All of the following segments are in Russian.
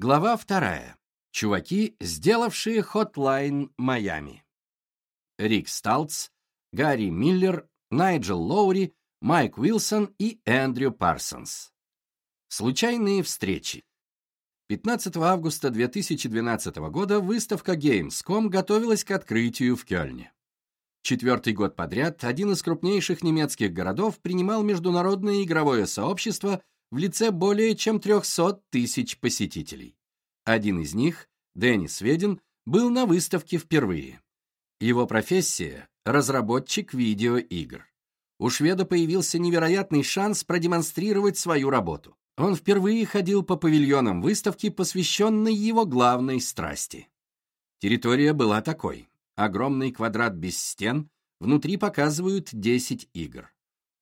Глава вторая. Чуваки, сделавшие Hotline Майами. Рик Сталц, Гарри Миллер, Найджел Лоури, Майк Уилсон и Эндрю Парсонс. Случайные встречи. 15 августа 2012 года выставка Gamescom готовилась к открытию в Кёльне. Четвертый год подряд один из крупнейших немецких городов принимал международное игровое сообщество в лице более чем 300 тысяч посетителей. Один из них, Деннис Ведин, был на выставке впервые. Его профессия – разработчик видеоигр. У шведа появился невероятный шанс продемонстрировать свою работу. Он впервые ходил по павильонам выставки, посвященной его главной страсти. Территория была такой. Огромный квадрат без стен, внутри показывают 10 игр.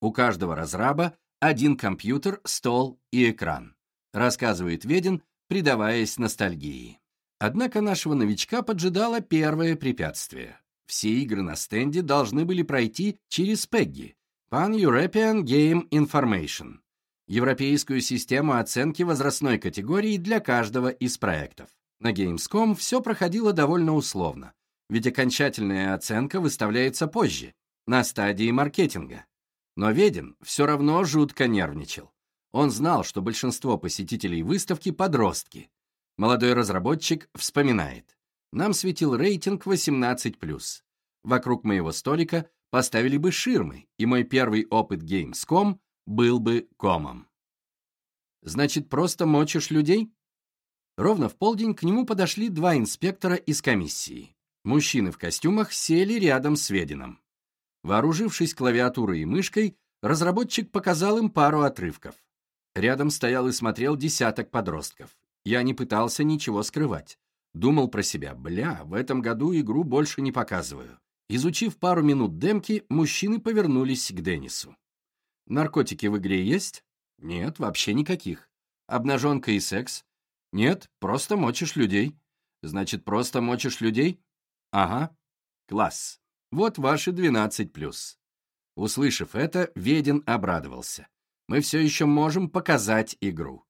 У каждого разраба один компьютер, стол и экран. Рассказывает Ведин, предаваясь ностальгии. Однако нашего новичка поджидало первое препятствие. Все игры на стенде должны были пройти через PEGI, Pan-European Game Information, европейскую систему оценки возрастной категории для каждого из проектов. На Gamescom все проходило довольно условно, ведь окончательная оценка выставляется позже, на стадии маркетинга. Но Ведин все равно жутко нервничал. Он знал, что большинство посетителей выставки – подростки. Молодой разработчик вспоминает. Нам светил рейтинг 18+. Вокруг моего столика поставили бы ширмы, и мой первый опыт Gamescom был бы комом. Значит, просто мочишь людей? Ровно в полдень к нему подошли два инспектора из комиссии. Мужчины в костюмах сели рядом с Ведином. Вооружившись клавиатурой и мышкой, разработчик показал им пару отрывков. Рядом стоял и смотрел десяток подростков. Я не пытался ничего скрывать. Думал про себя, бля, в этом году игру больше не показываю. Изучив пару минут демки, мужчины повернулись к Деннису. Наркотики в игре есть? Нет, вообще никаких. Обнаженка и секс? Нет, просто мочишь людей. Значит, просто мочишь людей? Ага. Класс. Вот ваши 12+. Услышав это, Ведин обрадовался. Мы все еще можем показать игру.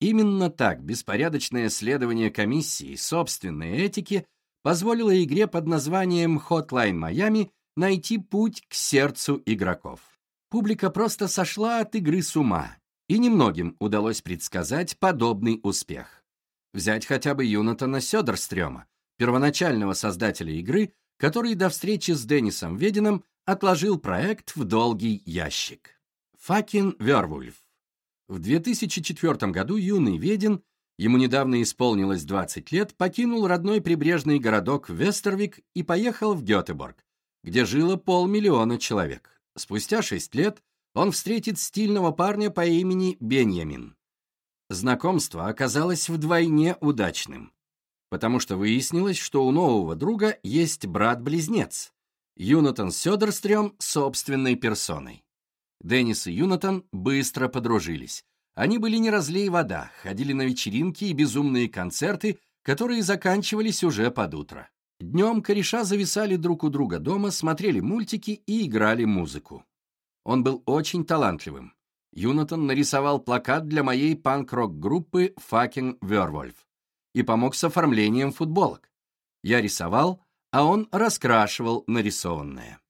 Именно так беспорядочное следование комиссии собственной этики позволило игре под названием Hotline Miami найти путь к сердцу игроков. Публика просто сошла от игры с ума, и немногим удалось предсказать подобный успех. Взять хотя бы Юнатана Сёдерстрёма, первоначального создателя игры, который до встречи с Деннисом Ведином отложил проект в долгий ящик. Факин Вервульф. В 2004 году юный Ведин, ему недавно исполнилось 20 лет, покинул родной прибрежный городок Вестервик и поехал в Гетеборг, где жило полмиллиона человек. Спустя шесть лет он встретит стильного парня по имени Беньямин. Знакомство оказалось вдвойне удачным, потому что выяснилось, что у нового друга есть брат-близнец, Юнатан Сёдерстрём собственной персоной. Деннис и Юнатан быстро подружились. Они были не разлей вода, ходили на вечеринки и безумные концерты, которые заканчивались уже под утро. Днем кореша зависали друг у друга дома, смотрели мультики и играли музыку. Он был очень талантливым. Юнатан нарисовал плакат для моей панк-рок-группы Fucking Werewolf и помог с оформлением футболок. Я рисовал, а он раскрашивал нарисованное.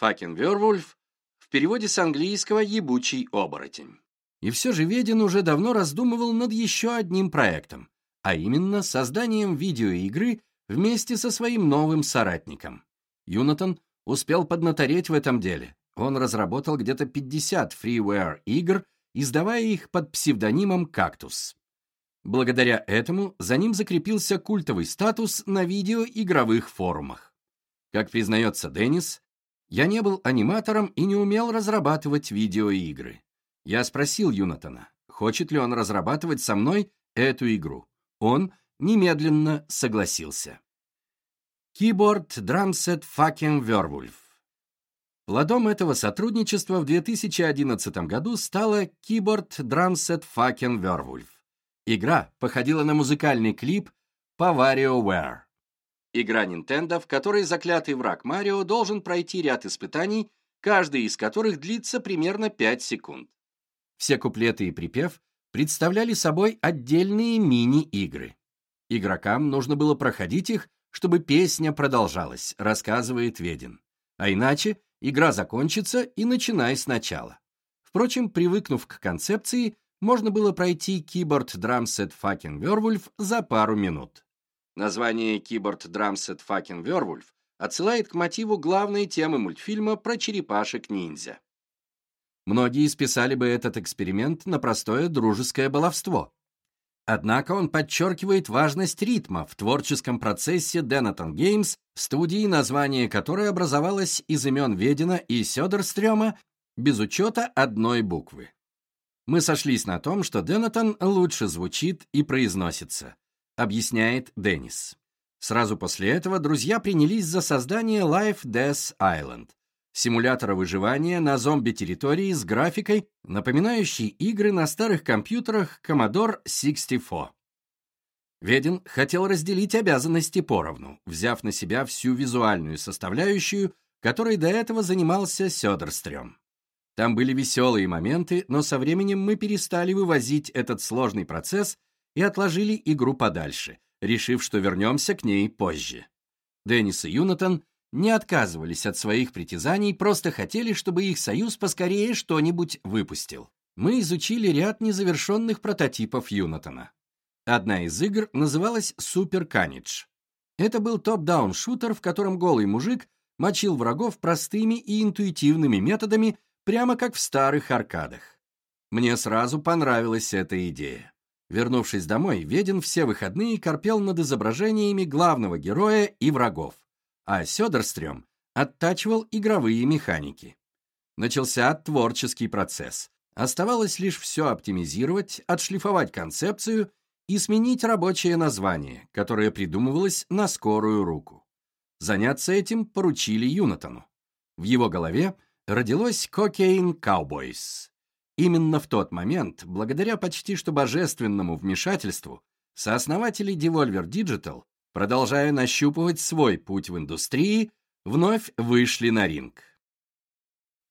Fucking Werewolf в переводе с английского «ебучий оборотень». И все же Ведин уже давно раздумывал над еще одним проектом, а именно созданием видеоигры вместе со своим новым соратником. Юнатан успел поднатореть в этом деле. Он разработал где-то 50 freeware игр, издавая их под псевдонимом «Кактус». Благодаря этому за ним закрепился культовый статус на видеоигровых форумах. Как признается Деннис, я не был аниматором и не умел разрабатывать видеоигры. Я спросил Юнатана, хочет ли он разрабатывать со мной эту игру. Он немедленно согласился. Keyboard Drumset Fucking Werewolf. Плодом этого сотрудничества в 2011 году стала Keyboard Drumset Fucking Werewolf. Игра походила на музыкальный клип по WarioWare. Игра Nintendo, в которой заклятый враг Марио должен пройти ряд испытаний, каждый из которых длится примерно 5 секунд. Все куплеты и припев представляли собой отдельные мини-игры. Игрокам нужно было проходить их, чтобы песня продолжалась, рассказывает Ведин. А иначе игра закончится и начинай сначала. Впрочем, привыкнув к концепции, можно было пройти Keyboard Drum Set Fucking Werewolf за пару минут. Название Keyboard Drum Set Fucking Werewolf отсылает к мотиву главной темы мультфильма про черепашек-ниндзя. Многие списали бы этот эксперимент на простое дружеское баловство. Однако он подчеркивает важность ритма в творческом процессе Denathan Games, студии, название которой образовалось из имен Ведина и Сёдерстрёма без учета одной буквы. Мы сошлись на том, что Денатон лучше звучит и произносится, объясняет Деннис. Сразу после этого друзья принялись за создание Life Death Island, симулятора выживания на зомби-территории с графикой, напоминающей игры на старых компьютерах Commodore 64. Ведин хотел разделить обязанности поровну, взяв на себя всю визуальную составляющую, которой до этого занимался Сёдерстрём. Там были веселые моменты, но со временем мы перестали вывозить этот сложный процесс и отложили игру подальше, решив, что вернемся к ней позже. Деннис и Юнатан не отказывались от своих притязаний, просто хотели, чтобы их союз поскорее что-нибудь выпустил. Мы изучили ряд незавершенных прототипов Юнатана. Одна из игр называлась Super Carnage. Это был топ-даун-шутер, в котором голый мужик мочил врагов простыми и интуитивными методами, прямо как в старых аркадах. Мне сразу понравилась эта идея. Вернувшись домой, Ведин все выходные корпел над изображениями главного героя и врагов, а Сёдерстрём оттачивал игровые механики. Начался творческий процесс. Оставалось лишь все оптимизировать, отшлифовать концепцию и сменить рабочее название, которое придумывалось на скорую руку. Заняться этим поручили Юнатану. В его голове родилось Cocaine Cowboys. Именно в тот момент, благодаря почти что божественному вмешательству, сооснователи Devolver Digital, продолжая нащупывать свой путь в индустрии, вновь вышли на ринг.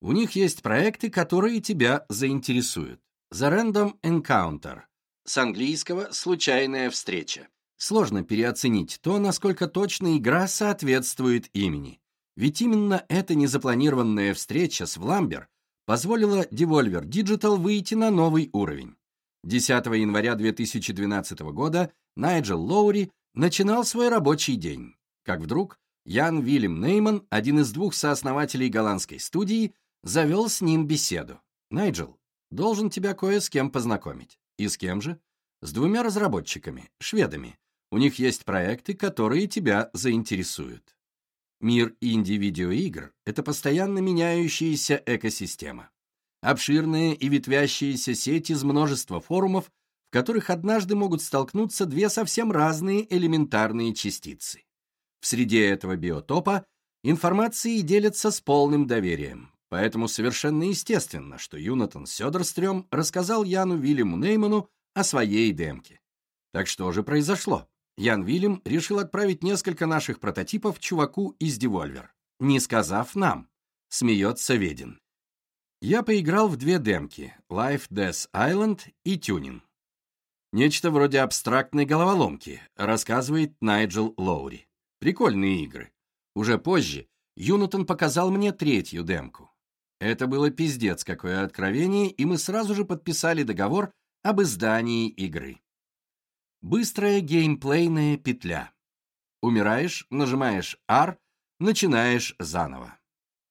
У них есть проекты, которые тебя заинтересуют. The Random Encounter. С английского «случайная встреча». Сложно переоценить то, насколько точно игра соответствует имени. Ведь именно эта незапланированная встреча с Вламбер позволила Devolver Digital выйти на новый уровень. 10 января 2012 года Найджел Лоури начинал свой рабочий день, как вдруг Ян Вильям Нейман, один из двух сооснователей голландской студии, завел с ним беседу. «Найджел, должен тебя кое с кем познакомить». «И с кем же?» «С двумя разработчиками, шведами. У них есть проекты, которые тебя заинтересуют». Мир инди-видеоигр — это постоянно меняющаяся экосистема. Обширная и ветвящаяся сеть из множества форумов, в которых однажды могут столкнуться две совсем разные элементарные частицы. В среде этого биотопа информации делятся с полным доверием, поэтому совершенно естественно, что Юнатан Сёдерстрём рассказал Яну Вильяму Нейману о своей демке. Так что же произошло? Ян Вильям решил отправить несколько наших прототипов чуваку из Devolver, не сказав нам. Смеется Ведин. Я поиграл в две демки Life Death Island и Tuning. Нечто вроде абстрактной головоломки, рассказывает Найджел Лоури. Прикольные игры. Уже позже Юнатон показал мне третью демку. Это было пиздец какое откровение, и мы сразу же подписали договор об издании игры. Быстрая геймплейная петля. Умираешь, нажимаешь R, начинаешь заново.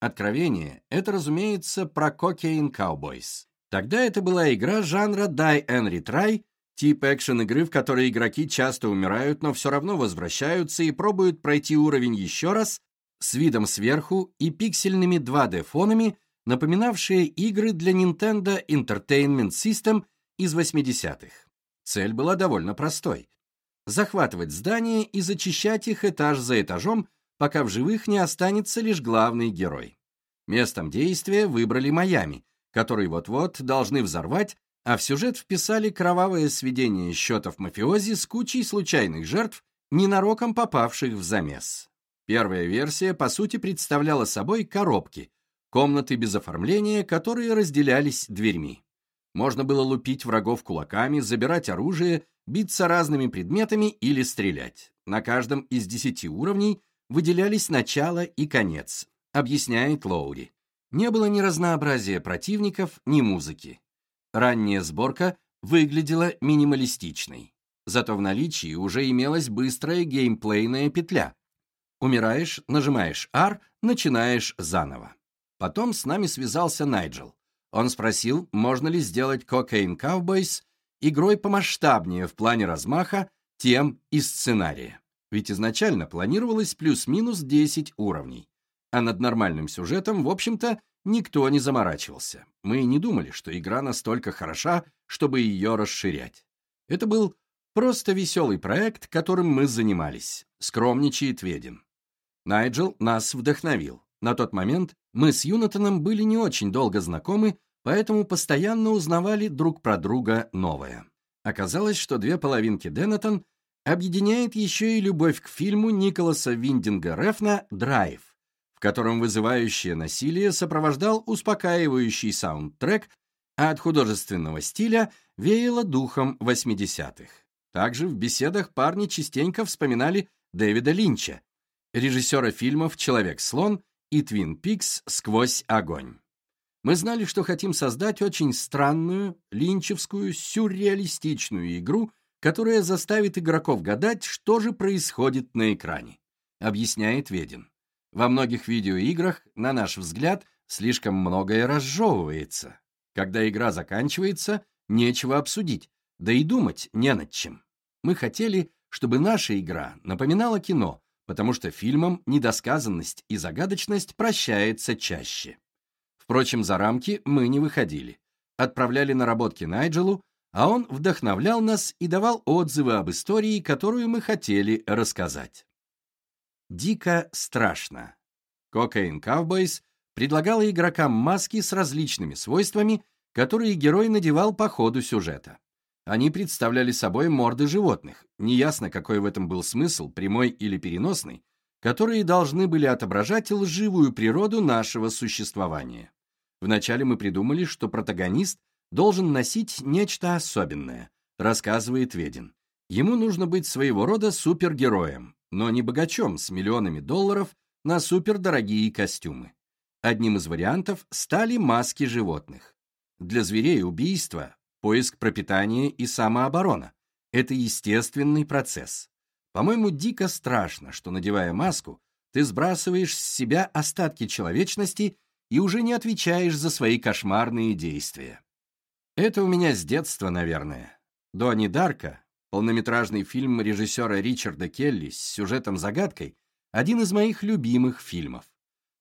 Откровение — это, разумеется, про Cocaine Cowboys. Тогда это была игра жанра Die and Retry, тип экшен-игры, в которой игроки часто умирают, но все равно возвращаются и пробуют пройти уровень еще раз с видом сверху и пиксельными 2D-фонами, напоминавшие игры для Nintendo Entertainment System из 80-х. Цель была довольно простой. Захватывать здания и зачищать их этаж за этажом, пока в живых не останется лишь главный герой. Местом действия выбрали Майами, который вот-вот должны взорвать, а в сюжет вписали кровавое сведение счетов мафиози с кучей случайных жертв, ненароком попавших в замес. Первая версия, по сути, представляла собой коробки, комнаты без оформления, которые разделялись дверьми. Можно было лупить врагов кулаками, забирать оружие, биться разными предметами или стрелять. На каждом из десяти уровней выделялись начало и конец, объясняет Лоури. Не было ни разнообразия противников, ни музыки. Ранняя сборка выглядела минималистичной. Зато в наличии уже имелась быстрая геймплейная петля. Умираешь, нажимаешь R, начинаешь заново. Потом с нами связался Найджел. Он спросил, можно ли сделать Cocaine Cowboys игрой помасштабнее в плане размаха, тем и сценария. Ведь изначально планировалось плюс-минус 10 уровней. А над нормальным сюжетом, в общем-то, никто не заморачивался. Мы не думали, что игра настолько хороша, чтобы ее расширять. Это был просто веселый проект, которым мы занимались, скромничает Ведин. Найджел нас вдохновил. На тот момент мы с Юнатаном были не очень долго знакомы, поэтому постоянно узнавали друг про друга новое. Оказалось, что две половинки Деннетон объединяет еще и любовь к фильму Николаса Виндинга Рефна «Драйв», в котором вызывающее насилие сопровождал успокаивающий саундтрек, а от художественного стиля веяло духом 80-х. Также в беседах парни частенько вспоминали Дэвида Линча, режиссера фильмов «Человек-слон» и «Твин Пикс. Сквозь огонь». Мы знали, что хотим создать очень странную, линчевскую, сюрреалистичную игру, которая заставит игроков гадать, что же происходит на экране, объясняет Ведин. Во многих видеоиграх, на наш взгляд, слишком многое разжевывается. Когда игра заканчивается, нечего обсудить, да и думать не над чем. Мы хотели, чтобы наша игра напоминала кино, потому что фильмам недосказанность и загадочность прощается чаще. Впрочем, за рамки мы не выходили. Отправляли наработки Найджелу, а он вдохновлял нас и давал отзывы об истории, которую мы хотели рассказать. Дико страшно. Cocaine Cowboys предлагала игрокам маски с различными свойствами, которые герой надевал по ходу сюжета. Они представляли собой морды животных, неясно какой в этом был смысл, прямой или переносный, которые должны были отображать лживую природу нашего существования. Вначале мы придумали, что протагонист должен носить нечто особенное, рассказывает Ведин. Ему нужно быть своего рода супергероем, но не богачом с миллионами долларов на супердорогие костюмы. Одним из вариантов стали маски животных. Для зверей убийство, поиск пропитания и самооборона. Это естественный процесс. По-моему, дико страшно, что, надевая маску, ты сбрасываешь с себя остатки человечности и уже не отвечаешь за свои кошмарные действия. Это у меня с детства, наверное. Донни Дарка, полнометражный фильм режиссера Ричарда Келли с сюжетом-загадкой, один из моих любимых фильмов.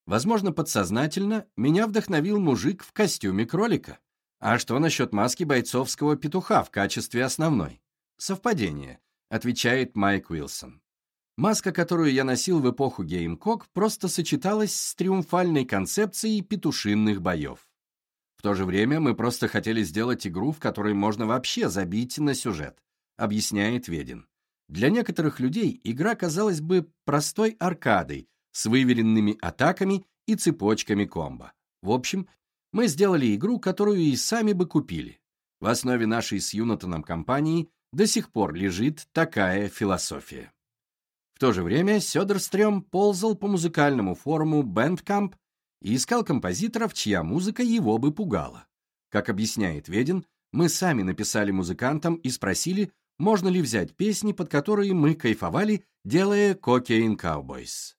Возможно, подсознательно меня вдохновил мужик в костюме кролика. А что насчет маски бойцовского петуха в качестве основной? Совпадение, отвечает Майк Уилсон. Маска, которую я носил в эпоху Gamecock, просто сочеталась с триумфальной концепцией петушиных боев. В то же время мы просто хотели сделать игру, в которой можно вообще забить на сюжет, объясняет Ведин. Для некоторых людей игра казалась бы простой аркадой с выверенными атаками и цепочками комбо. В общем, мы сделали игру, которую и сами бы купили. В основе нашей с Юнатоном компании до сих пор лежит такая философия. В то же время Сёдерстрём ползал по музыкальному форуму Bandcamp и искал композиторов, чья музыка его бы пугала. Как объясняет Ведин, мы сами написали музыкантам и спросили, можно ли взять песни, под которые мы кайфовали, делая Cocaine Cowboys.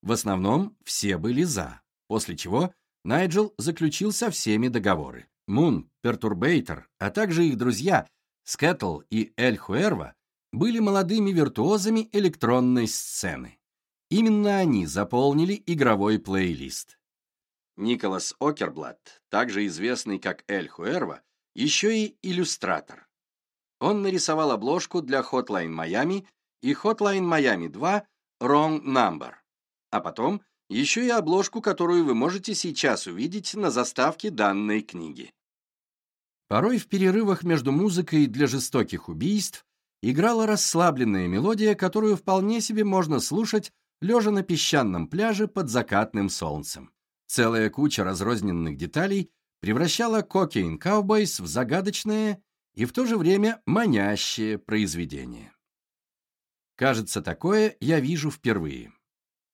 В основном все были «за», после чего Найджел заключил со всеми договоры. Мун, Пертурбейтер, а также их друзья Скэтл и Эль Хуэрва были молодыми виртуозами электронной сцены. Именно они заполнили игровой плейлист. Николас Окерблат, также известный как Эль Хуэрва, еще и иллюстратор. Он нарисовал обложку для Hotline Miami и Hotline Miami 2 Wrong Number, а потом еще и обложку, которую вы можете сейчас увидеть на заставке данной книги. Порой в перерывах между музыкой для жестоких убийств играла расслабленная мелодия, которую вполне себе можно слушать, лежа на песчаном пляже под закатным солнцем. Целая куча разрозненных деталей превращала Cocaine Cowboys в загадочное и в то же время манящее произведение. Кажется, такое я вижу впервые.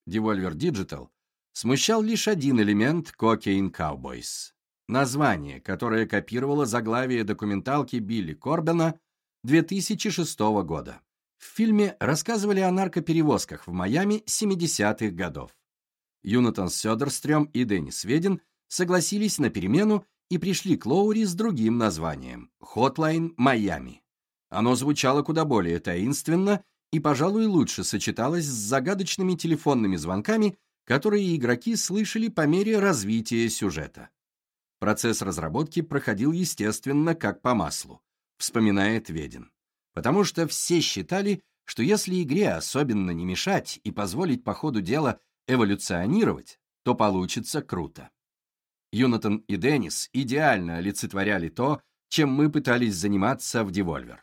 Devolver Digital смущал лишь один элемент Cocaine Cowboys — название, которое копировало заглавие документалки Билли Корбена 2006 года. В фильме рассказывали о наркоперевозках в Майами 70-х годов. Юнатан Сёдерстрём и Деннис Ведин согласились на перемену и пришли к Лоури с другим названием — «Hotline Майами». Оно звучало куда более таинственно и, пожалуй, лучше сочеталось с загадочными телефонными звонками, которые игроки слышали по мере развития сюжета. Процесс разработки проходил, естественно, как по маслу, вспоминает Ведин. Потому что все считали, что если игре особенно не мешать и позволить по ходу дела эволюционировать, то получится круто. Юнатан и Деннис идеально олицетворяли то, чем мы пытались заниматься в Devolver.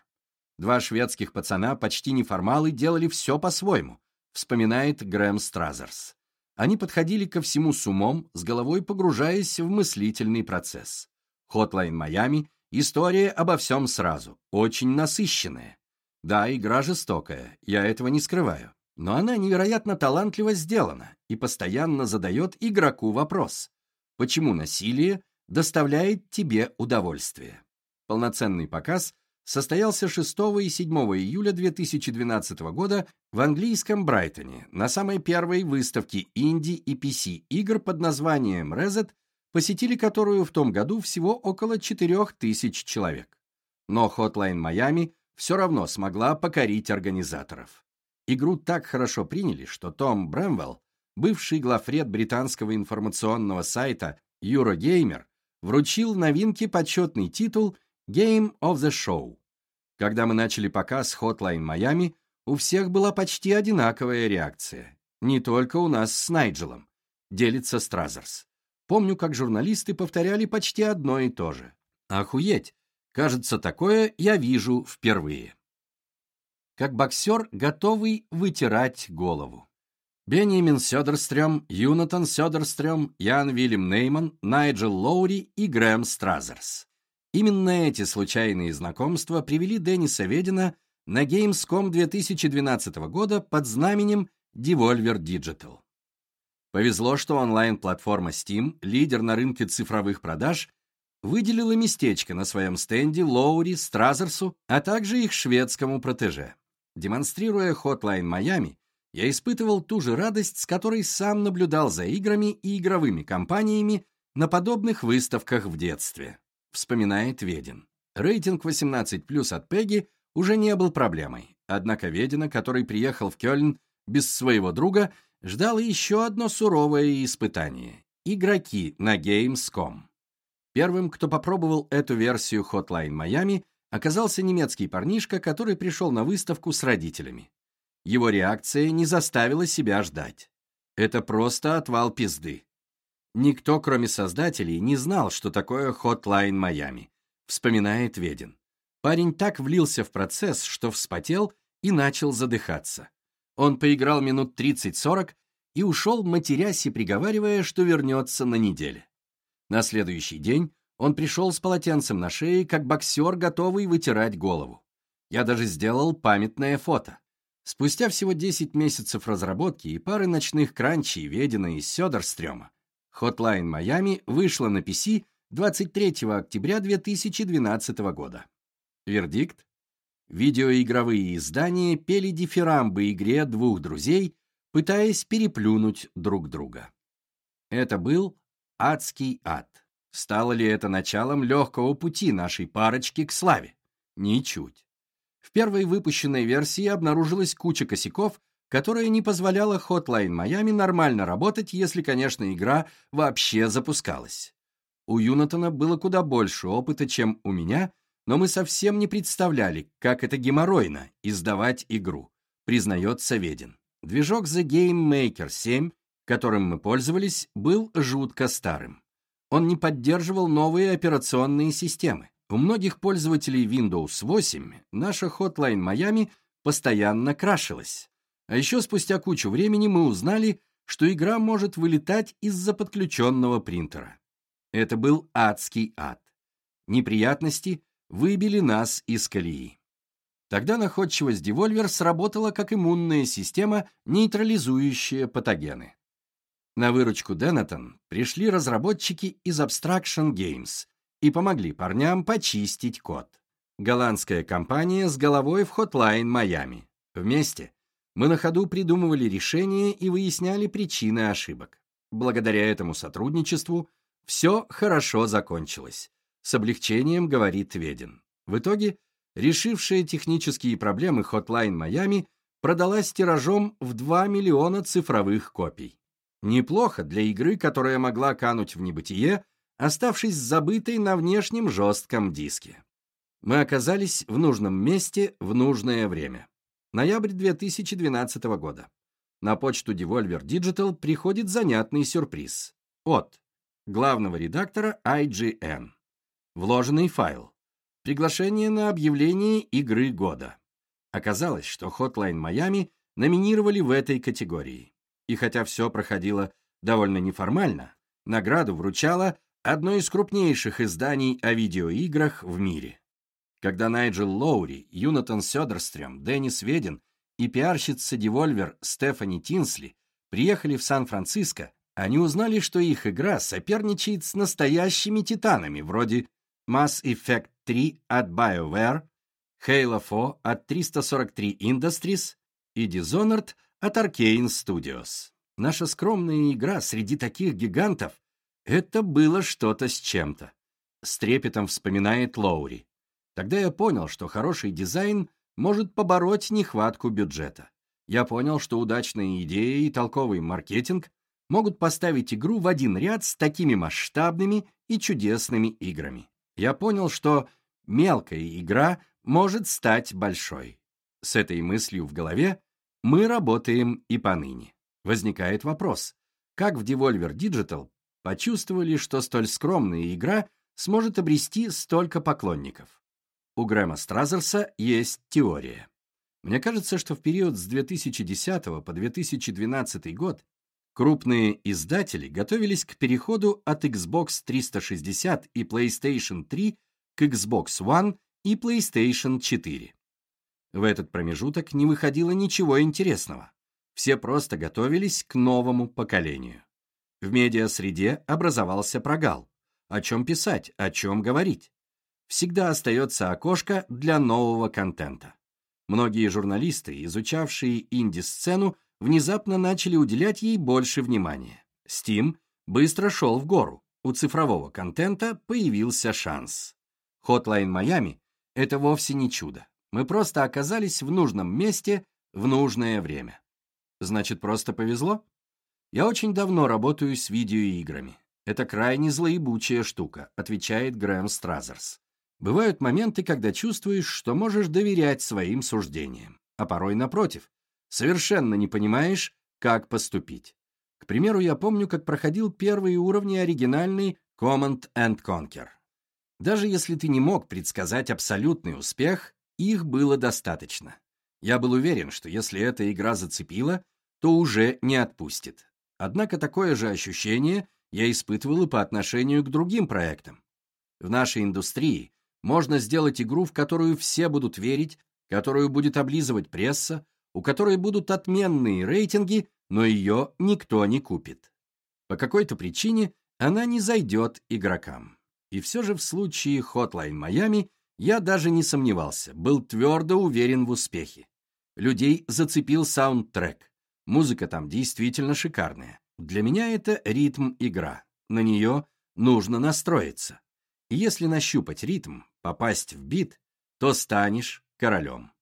Два шведских пацана, почти неформалы, делали все по-своему, вспоминает Грэм Стразерс. Они подходили ко всему с умом, с головой погружаясь в мыслительный процесс. Hotline Miami — история обо всем сразу, очень насыщенная. Да, игра жестокая, я этого не скрываю. Но она невероятно талантливо сделана и постоянно задает игроку вопрос. Почему насилие доставляет тебе удовольствие? Полноценный показ состоялся 6 и 7 июля 2012 года в английском Брайтоне на самой первой выставке инди и PC игр под названием Reset, посетили которую в том году всего около 4000 человек. Но Hotline Miami все равно смогла покорить организаторов. Игру так хорошо приняли, что Том Брэмвелл, бывший главред британского информационного сайта Eurogamer, вручил новинке почетный титул Game of the Show. Когда мы начали показ Hotline Miami, у всех была почти одинаковая реакция. Не только у нас с Найджелом, делится Стразерс. Помню, как журналисты повторяли почти одно и то же. Охуеть! Кажется, такое я вижу впервые. Как боксер, готовый вытирать голову. Бенджамин Сёдерстрём, Юнатан Сёдерстрём, Ян Вильям Нейман, Найджел Лоури и Грэм Стразерс. Именно эти случайные знакомства привели Денниса Ведина на Gamescom 2012 года под знаменем Devolver Digital. Повезло, что онлайн-платформа Steam, лидер на рынке цифровых продаж, выделила местечко на своем стенде Лоури, Стразерсу, а также их шведскому протеже. Демонстрируя Hotline Miami, я испытывал ту же радость, с которой сам наблюдал за играми и игровыми компаниями на подобных выставках в детстве, вспоминает Ведин. Рейтинг 18+, от Пеги уже не был проблемой, однако Ведина, который приехал в Кёльн без своего друга, ждало еще одно суровое испытание — игроки на Gamescom. Первым, кто попробовал эту версию Hotline Miami, оказался немецкий парнишка, который пришел на выставку с родителями. Его реакция не заставила себя ждать. Это просто отвал пизды. Никто, кроме создателей, не знал, что такое Hotline Miami, вспоминает Ведин. Парень так влился в процесс, что вспотел и начал задыхаться. Он поиграл минут 30-40 и ушел, матерясь и приговаривая, что вернется на неделе. На следующий день он пришел с полотенцем на шее, как боксер, готовый вытирать голову. Я даже сделал памятное фото. Спустя всего 10 месяцев разработки и пары ночных кранчей Ведина и Сёдерстрёма, Hotline Miami вышла на PC 23 октября 2012 года. Вердикт? Видеоигровые издания пели дифирамбы игре двух друзей, пытаясь переплюнуть друг друга. Это был адский ад. Стало ли это началом легкого пути нашей парочки к славе? Ничуть. В первой выпущенной версии обнаружилась куча косяков, которая не позволяла Hotline Miami нормально работать, если, конечно, игра вообще запускалась. У Юнатана было куда больше опыта, чем у меня, но мы совсем не представляли, как это геморройно — издавать игру, признается Ведин. Движок The Game Maker 7, которым мы пользовались, был жутко старым. Он не поддерживал новые операционные системы. У многих пользователей Windows 8 наша Hotline Miami постоянно крашилась. А еще спустя кучу времени мы узнали, что игра может вылетать из-за подключенного принтера. Это был адский ад. Неприятности выбили нас из колеи. Тогда находчивость Devolver сработала как иммунная система, нейтрализующая патогены. На выручку Денатон пришли разработчики из Abstraction Games и помогли парням почистить код. Голландская компания с головой в Hotline Miami. Вместе мы на ходу придумывали решения и выясняли причины ошибок. Благодаря этому сотрудничеству все хорошо закончилось. С облегчением говорит Ведин. В итоге, решившая технические проблемы Hotline Miami продалась тиражом в 2 миллиона цифровых копий. Неплохо для игры, которая могла кануть в небытие, оставшись забытой на внешнем жестком диске. Мы оказались в нужном месте в нужное время. Ноябрь 2012 года. На почту Devolver Digital приходит занятный сюрприз. От главного редактора IGN. Вложенный файл. Приглашение на объявление игры года. Оказалось, что Hotline Miami номинировали в этой категории. И хотя все проходило довольно неформально, награду вручало одно из крупнейших изданий о видеоиграх в мире. Когда Найджел Лоури, Юнатан Сёдерстрём, Деннис Ведин и пиарщица Devolver Стефани Тинсли приехали в Сан-Франциско, они узнали, что их игра соперничает с настоящими титанами вроде Mass Effect 3 от BioWare, Halo 4 от 343 Industries и Dishonored от Arcane Studios. Наша скромная игра среди таких гигантов — это было что-то с чем-то. С трепетом вспоминает Лоури. Тогда я понял, что хороший дизайн может побороть нехватку бюджета. Я понял, что удачная идея и толковый маркетинг могут поставить игру в один ряд с такими масштабными и чудесными играми. Я понял, что мелкая игра может стать большой. С этой мыслью в голове мы работаем и поныне. Возникает вопрос, как в Devolver Digital почувствовали, что столь скромная игра сможет обрести столько поклонников? У Грэма Стразерса есть теория. Мне кажется, что в период с 2010 по 2012 год крупные издатели готовились к переходу от Xbox 360 и PlayStation 3 к Xbox One и PlayStation 4. В этот промежуток не выходило ничего интересного. Все просто готовились к новому поколению. В медиа-среде образовался прогал. О чем писать, о чем говорить? всегда остается окошко для нового контента. Многие журналисты, изучавшие инди-сцену, внезапно начали уделять ей больше внимания. Steam быстро шел в гору. У цифрового контента появился шанс. Hotline Miami — это вовсе не чудо. Мы просто оказались в нужном месте в нужное время. Значит, просто повезло? Я очень давно работаю с видеоиграми. Это крайне злоебучая штука, отвечает Грэм Стразерс. Бывают моменты, когда чувствуешь, что можешь доверять своим суждениям, а порой напротив, совершенно не понимаешь, как поступить. К примеру, я помню, как проходил первые уровни оригинальной Command and Conquer. Даже если ты не мог предсказать абсолютный успех, их было достаточно. Я был уверен, что если эта игра зацепила, то уже не отпустит. Однако такое же ощущение я испытывал и по отношению к другим проектам. В нашей индустрии можно сделать игру, в которую все будут верить, которую будет облизывать пресса, у которой будут отменные рейтинги, но ее никто не купит. По какой-то причине она не зайдет игрокам. И все же в случае Hotline Miami я даже не сомневался, был твердо уверен в успехе. Людей зацепил саундтрек. Музыка там действительно шикарная. Для меня это ритм-игра. На нее нужно настроиться. И если нащупать ритм, попасть в бит, то станешь королем.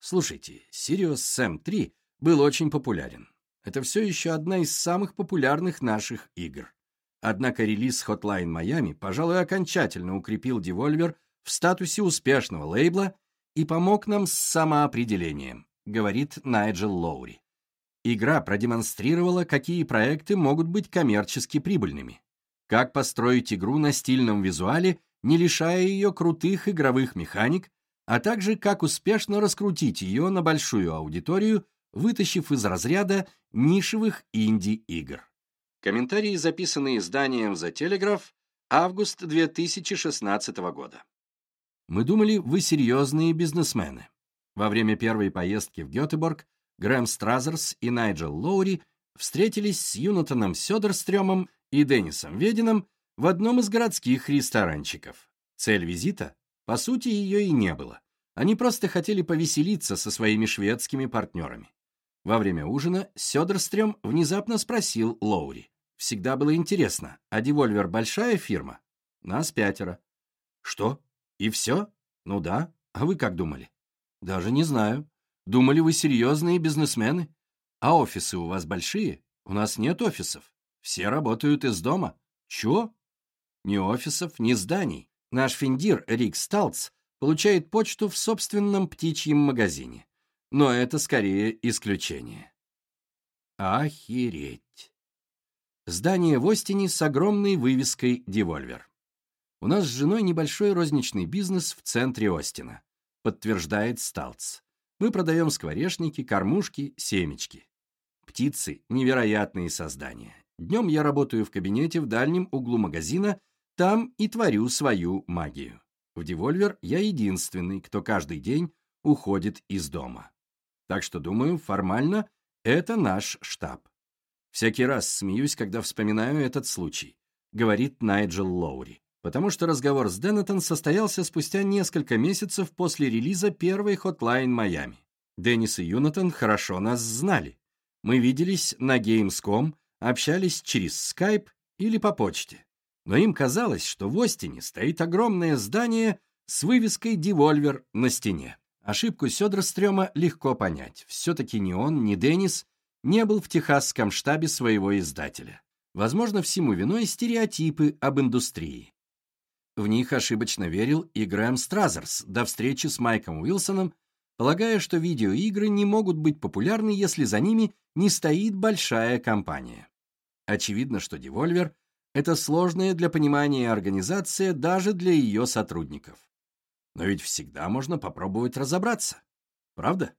Слушайте, Sirius Sam 3 был очень популярен. Это все еще одна из самых популярных наших игр. Однако релиз Hotline Miami, пожалуй, окончательно укрепил Devolver в статусе успешного лейбла и помог нам с самоопределением, говорит Найджел Лоури. Игра продемонстрировала, какие проекты могут быть коммерчески прибыльными как построить игру на стильном визуале, не лишая ее крутых игровых механик, а также как успешно раскрутить ее на большую аудиторию, вытащив из разряда нишевых инди-игр. Комментарии, записанные изданием The Telegraph август 2016 года. Мы думали, вы серьезные бизнесмены. Во время первой поездки в Гетеборг Грэм Стразерс и Найджел Лоури встретились с Юнатаном Сёдерстрёмом и Деннисом Ведином в одном из городских ресторанчиков. Цель визита, по сути, ее и не было. Они просто хотели повеселиться со своими шведскими партнерами. Во время ужина Сёдерстрём внезапно спросил Лоури. Всегда было интересно, а Devolver большая фирма? Нас пятеро. Что? И все? Ну да. А вы как думали? Даже не знаю. Думали, вы серьезные бизнесмены? А офисы у вас большие? У нас нет офисов. Все работают из дома. Чё? Ни офисов, ни зданий. Наш финдир Рик Сталц получает почту в собственном птичьем магазине. Но это скорее исключение. Охереть. Здание в Остине с огромной вывеской «Devolver». У нас с женой небольшой розничный бизнес в центре Остина, подтверждает Сталц. Мы продаем скворечники, кормушки, семечки. Птицы — невероятные создания. Днем я работаю в кабинете в дальнем углу магазина, там и творю свою магию. В Devolver я единственный, кто каждый день уходит из дома. Так что, думаю, формально это наш штаб. Всякий раз смеюсь, когда вспоминаю этот случай, говорит Найджел Лоури, потому что разговор с Dennaton состоялся спустя несколько месяцев после релиза первой Hotline Miami. Деннис и Юнатан хорошо нас знали. Мы виделись на Gamescom, общались через Skype или по почте. Но им казалось, что в Остине стоит огромное здание с вывеской «Devolver» на стене. Ошибку Сёдерстрёма легко понять. Все-таки ни он, ни Деннис не был в техасском штабе своего издателя. Возможно, всему виной стереотипы об индустрии. В них ошибочно верил и Грэм Стразерс до встречи с Майком Уилсоном, полагая, что видеоигры не могут быть популярны, если за ними не стоит большая компания. Очевидно, что Devolver — это сложная для понимания организация даже для ее сотрудников. Но ведь всегда можно попробовать разобраться. Правда?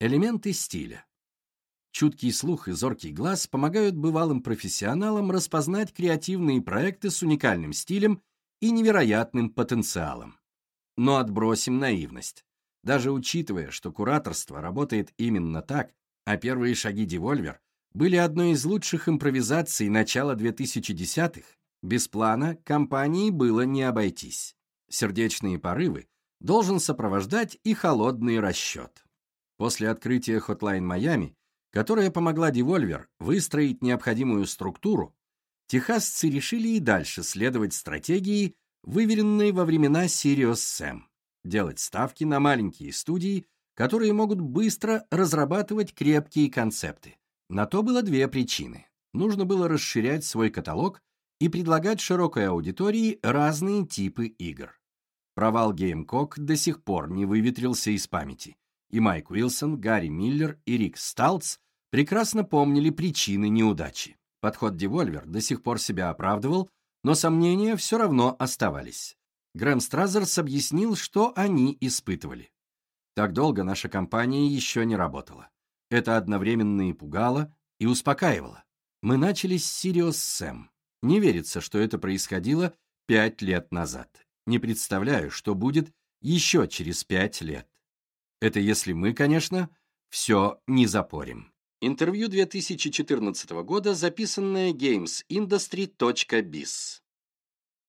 Элементы стиля. Чуткий слух и зоркий глаз помогают бывалым профессионалам распознать креативные проекты с уникальным стилем и невероятным потенциалом. Но отбросим наивность. Даже учитывая, что кураторство работает именно так, а первые шаги Devolver были одной из лучших импровизаций начала 2010-х, без плана компании было не обойтись. Сердечные порывы должен сопровождать и холодный расчет. После открытия Hotline Miami которая помогла Devolver выстроить необходимую структуру, техасцы решили и дальше следовать стратегии, выверенной во времена Sirius Sam, делать ставки на маленькие студии, которые могут быстро разрабатывать крепкие концепты. На то было две причины. Нужно было расширять свой каталог и предлагать широкой аудитории разные типы игр. Провал Gamecock до сих пор не выветрился из памяти, и Майк Уилсон, Гарри Миллер и Рик Сталц прекрасно помнили причины неудачи. Подход Devolver до сих пор себя оправдывал, но сомнения все равно оставались. Грэм Стразерс объяснил, что они испытывали. Так долго наша компания еще не работала. Это одновременно и пугало, и успокаивало. Мы начали с Serious Sam. Не верится, что это происходило пять лет назад. Не представляю, что будет еще через пять лет. Это если мы, конечно, все не запорим. Интервью 2014 года, записанное gamesindustry.biz.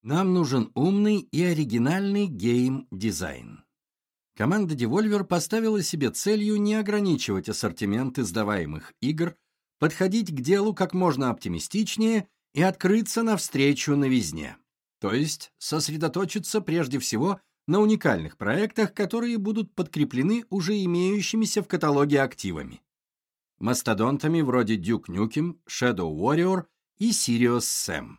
Нам нужен умный и оригинальный гейм-дизайн. Команда Devolver поставила себе целью не ограничивать ассортимент издаваемых игр, подходить к делу как можно оптимистичнее и открыться навстречу новизне. То есть сосредоточиться прежде всего на уникальных проектах, которые будут подкреплены уже имеющимися в каталоге активами. Мастодонтами вроде Duke Nukem, Shadow Warrior и Sirius Sam.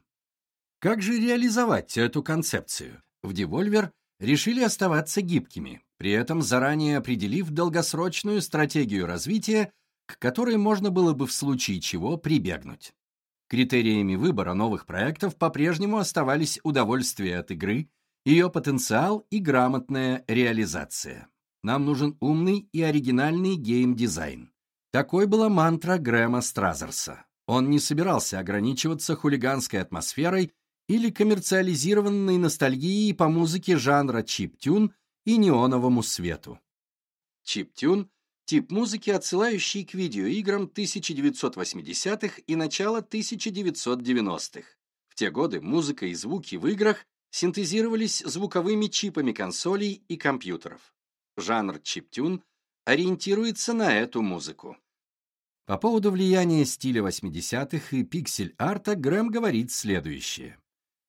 Как же реализовать эту концепцию? В Devolver решили оставаться гибкими, при этом заранее определив долгосрочную стратегию развития, к которой можно было бы в случае чего прибегнуть. Критериями выбора новых проектов по-прежнему оставались удовольствие от игры, ее потенциал и грамотная реализация. Нам нужен умный и оригинальный гейм-дизайн. Такой была мантра Грэма Стразерса. Он не собирался ограничиваться хулиганской атмосферой или коммерциализированной ностальгией по музыке жанра чип-тюн и неоновому свету. Чип-тюн – тип музыки, отсылающий к видеоиграм 1980-х и начала 1990-х. В те годы музыка и звуки в играх синтезировались звуковыми чипами консолей и компьютеров. Жанр чип-тюн ориентируется на эту музыку. По поводу влияния стиля 80-х и пиксель-арта Грэм говорит следующее.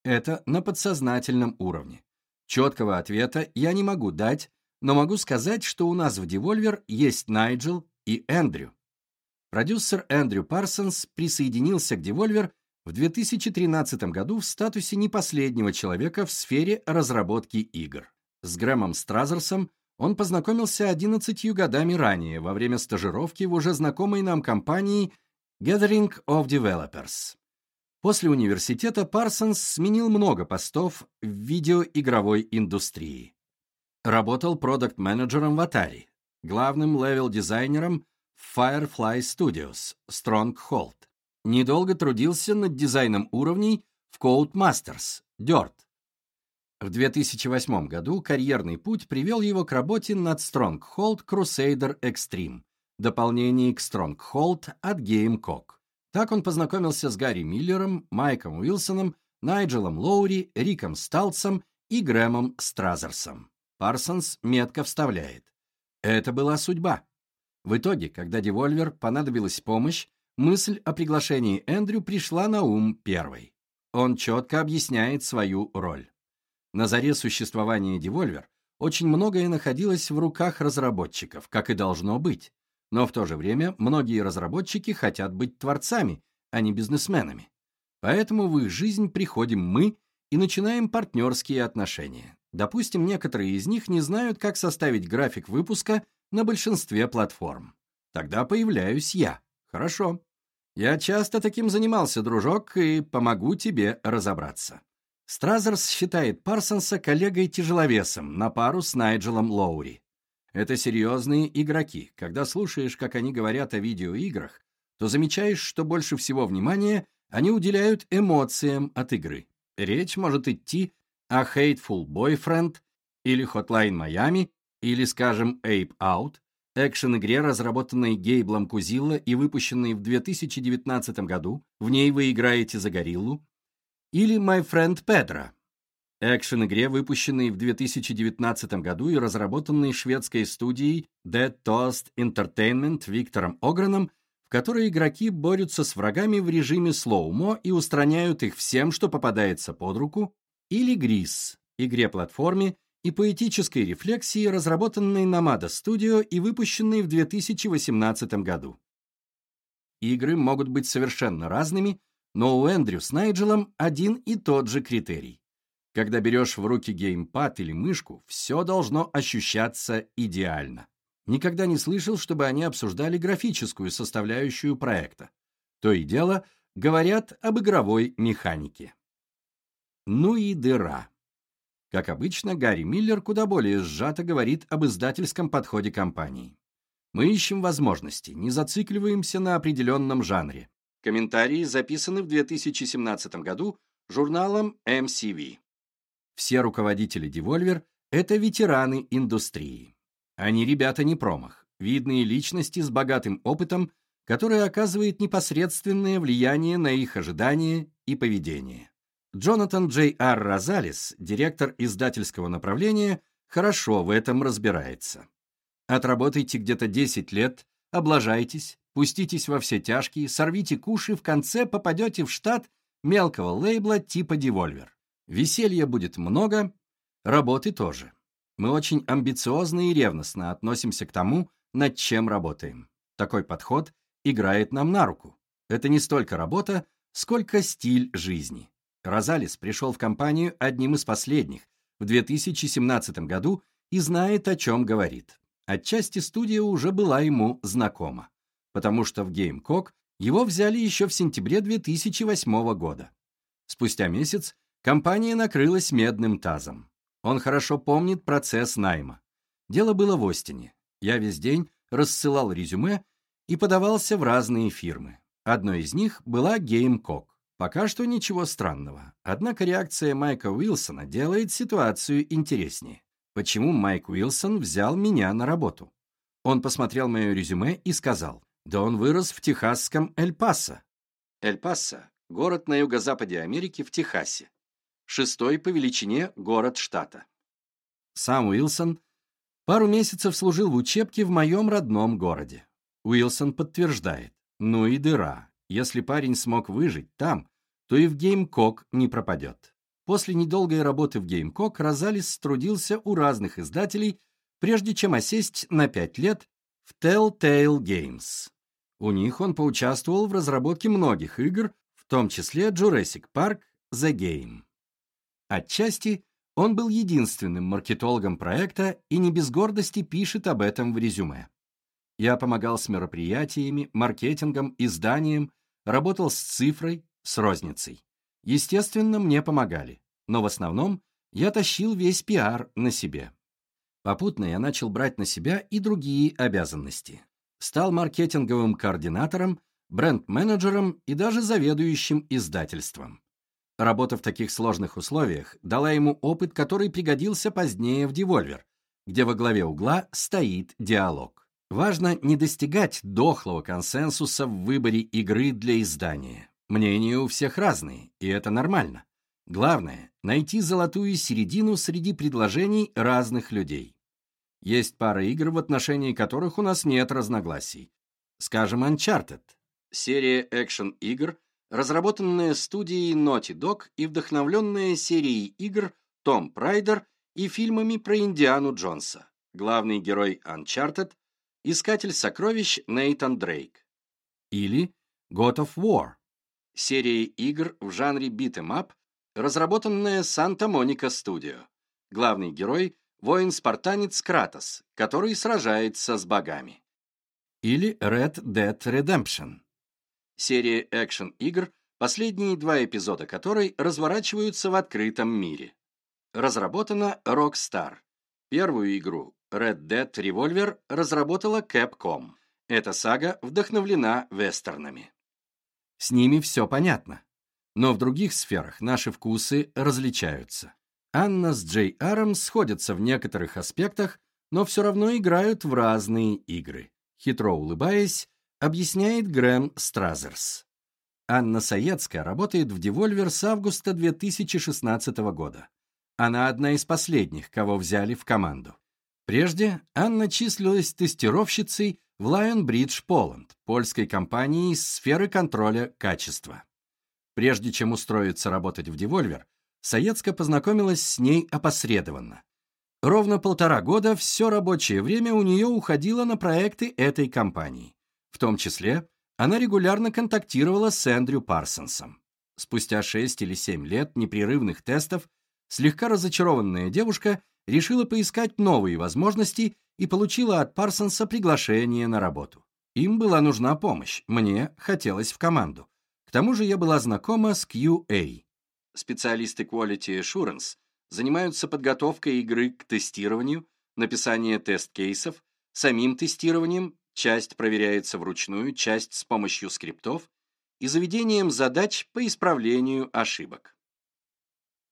Это на подсознательном уровне. Четкого ответа я не могу дать, но могу сказать, что у нас в Devolver есть Найджел и Эндрю. Продюсер Эндрю Парсонс присоединился к Devolver в 2013 году в статусе не последнего человека в сфере разработки игр. С Грэмом Стразерсом он познакомился 11 годами ранее во время стажировки в уже знакомой нам компании Gathering of Developers. После университета Парсонс сменил много постов в видеоигровой индустрии. Работал продакт-менеджером в Atari, главным левел-дизайнером в Firefly Studios, Stronghold. Недолго трудился над дизайном уровней в Codemasters, Dirt. В 2008 году карьерный путь привел его к работе над Stronghold Crusader Extreme, дополнение к Stronghold от Gamecock. Так он познакомился с Гарри Миллером, Майком Уилсоном, Найджелом Лоури, Риком Сталцем и Грэмом Стразерсом. Парсонс метко вставляет. Это была судьба. В итоге, когда Devolver понадобилась помощь, мысль о приглашении Эндрю пришла на ум первой. Он четко объясняет свою роль. На заре существования Devolver очень многое находилось в руках разработчиков, как и должно быть. Но в то же время многие разработчики хотят быть творцами, а не бизнесменами. Поэтому в их жизнь приходим мы и начинаем партнерские отношения. Допустим, некоторые из них не знают, как составить график выпуска на большинстве платформ. Тогда появляюсь я. Хорошо. Я часто таким занимался, дружок, и помогу тебе разобраться. Стразерс считает Парсонса коллегой-тяжеловесом на пару с Найджелом Лоури. Это серьезные игроки. Когда слушаешь, как они говорят о видеоиграх, то замечаешь, что больше всего внимания они уделяют эмоциям от игры. Речь может идти о Hateful Boyfriend или Hotline Miami, или, скажем, Ape Out, экшен-игре, разработанной Гейблом Кузилла и выпущенной в 2019 году, в ней вы играете за гориллу, или My Friend Pedro, экшен-игре, выпущенной в 2019 году и разработанной шведской студией Dead Toast Entertainment Виктором Ограном, в которой игроки борются с врагами в режиме слоумо и устраняют их всем, что попадается под руку, или Грис, игре-платформе и поэтической рефлексии, разработанной на Mada Studio и выпущенной в 2018 году. Игры могут быть совершенно разными, но у Эндрю с Найджелом один и тот же критерий. Когда берешь в руки геймпад или мышку, все должно ощущаться идеально. Никогда не слышал, чтобы они обсуждали графическую составляющую проекта. То и дело, говорят об игровой механике. Ну и дыра. Как обычно, Гарри Миллер куда более сжато говорит об издательском подходе компании. Мы ищем возможности, не зацикливаемся на определенном жанре. Комментарии записаны в 2017 году журналом MCV. Все руководители Devolver — это ветераны индустрии. Они ребята не промах, видные личности с богатым опытом, который оказывает непосредственное влияние на их ожидания и поведение. Джонатан Джей Ар Розалис, директор издательского направления, хорошо в этом разбирается. Отработайте где-то 10 лет, облажайтесь, пуститесь во все тяжкие, сорвите куши, в конце попадете в штат мелкого лейбла типа Devolver. Веселья будет много, работы тоже. Мы очень амбициозно и ревностно относимся к тому, над чем работаем. Такой подход играет нам на руку. Это не столько работа, сколько стиль жизни. Розалис пришел в компанию одним из последних в 2017 году и знает, о чем говорит. Отчасти студия уже была ему знакома, потому что в Gamecock его взяли еще в сентябре 2008 года. Спустя месяц Компания накрылась медным тазом. Он хорошо помнит процесс найма. Дело было в Остине. Я весь день рассылал резюме и подавался в разные фирмы. Одной из них была Gamecock. Пока что ничего странного. Однако реакция Майка Уилсона делает ситуацию интереснее. Почему Майк Уилсон взял меня на работу? Он посмотрел мое резюме и сказал, да он вырос в техасском Эль-Пасо. Эль-Пасо – город на юго-западе Америки в Техасе. Шестой по величине город штата. Сам Уилсон пару месяцев служил в учебке в моем родном городе. Уилсон подтверждает, ну и дыра. Если парень смог выжить там, то и в Gamecock не пропадет. После недолгой работы в Gamecock Розалис трудился у разных издателей, прежде чем осесть на пять лет в Telltale Games. У них он поучаствовал в разработке многих игр, в том числе Jurassic Park The Game. Отчасти он был единственным маркетологом проекта и не без гордости пишет об этом в резюме. Я помогал с мероприятиями, маркетингом, изданием, работал с цифрой, с розницей. Естественно, мне помогали, но в основном я тащил весь пиар на себе. Попутно я начал брать на себя и другие обязанности. Стал маркетинговым координатором, бренд-менеджером и даже заведующим издательством. Работа в таких сложных условиях дала ему опыт, который пригодился позднее в Devolver, где во главе угла стоит диалог. Важно не достигать дохлого консенсуса в выборе игры для издания. Мнения у всех разные, и это нормально. Главное — найти золотую середину среди предложений разных людей. Есть пара игр, в отношении которых у нас нет разногласий. Скажем, Uncharted. Серия экшен-игр, разработанная студией Naughty Dog и вдохновленная серией игр Том Прайдер и фильмами про Индиану Джонса. Главный герой Uncharted — искатель сокровищ Нейтан Дрейк. Или God of War серии игр в жанре beat'em разработанная Санта-Моника Студио. Главный герой – воин-спартанец Кратос, который сражается с богами. Или Red Dead Redemption. Серия экшен-игр, последние два эпизода которой разворачиваются в открытом мире. Разработана Rockstar. Первую игру Red Dead Revolver разработала Capcom. Эта сага вдохновлена вестернами. С ними все понятно. Но в других сферах наши вкусы различаются. Анна с Джей Аром сходятся в некоторых аспектах, но все равно играют в разные игры. Хитро улыбаясь, объясняет Грэм Стразерс. Анна Саецкая работает в Devolver с августа 2016 года. Она одна из последних, кого взяли в команду. Прежде Анна числилась тестировщицей в Lion Bridge Poland, польской компании из сферы контроля качества. Прежде чем устроиться работать в Devolver, Саецка познакомилась с ней опосредованно. Ровно полтора года все рабочее время у нее уходило на проекты этой компании. В том числе она регулярно контактировала с Эндрю Парсонсом. Спустя шесть или семь лет непрерывных тестов слегка разочарованная девушка решила поискать новые возможности и получила от Парсонса приглашение на работу. Им была нужна помощь, мне хотелось в команду. К тому же я была знакома с QA. Специалисты Quality Assurance занимаются подготовкой игры к тестированию, написанием тест-кейсов, самим тестированием, часть проверяется вручную, часть с помощью скриптов, и заведением задач по исправлению ошибок.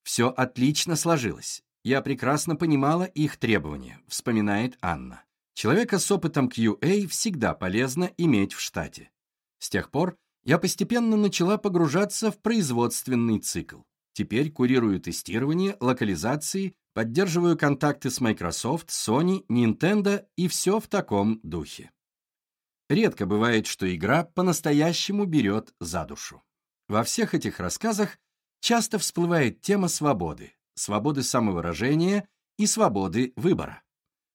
Все отлично сложилось. Я прекрасно понимала их требования, вспоминает Анна. Человека с опытом QA всегда полезно иметь в штате. С тех пор я постепенно начала погружаться в производственный цикл. Теперь курирую тестирование, локализации, поддерживаю контакты с Microsoft, Sony, Nintendo и все в таком духе. Редко бывает, что игра по-настоящему берет за душу. Во всех этих рассказах часто всплывает тема свободы, свободы самовыражения и свободы выбора.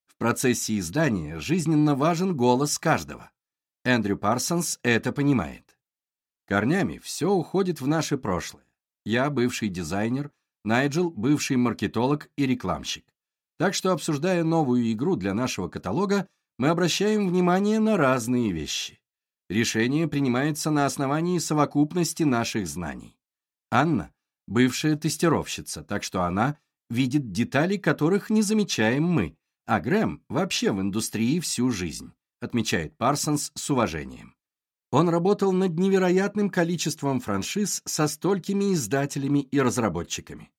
В процессе издания жизненно важен голос каждого. Эндрю Парсонс это понимает. Корнями все уходит в наше прошлое. Я бывший дизайнер, Найджел бывший маркетолог и рекламщик. Так что, обсуждая новую игру для нашего каталога, мы обращаем внимание на разные вещи. Решение принимается на основании совокупности наших знаний. Анна бывшая тестировщица, так что она видит детали, которых не замечаем мы, а Грэм вообще в индустрии всю жизнь, отмечает Парсонс с уважением. Он работал над невероятным количеством франшиз со столькими издателями и разработчиками.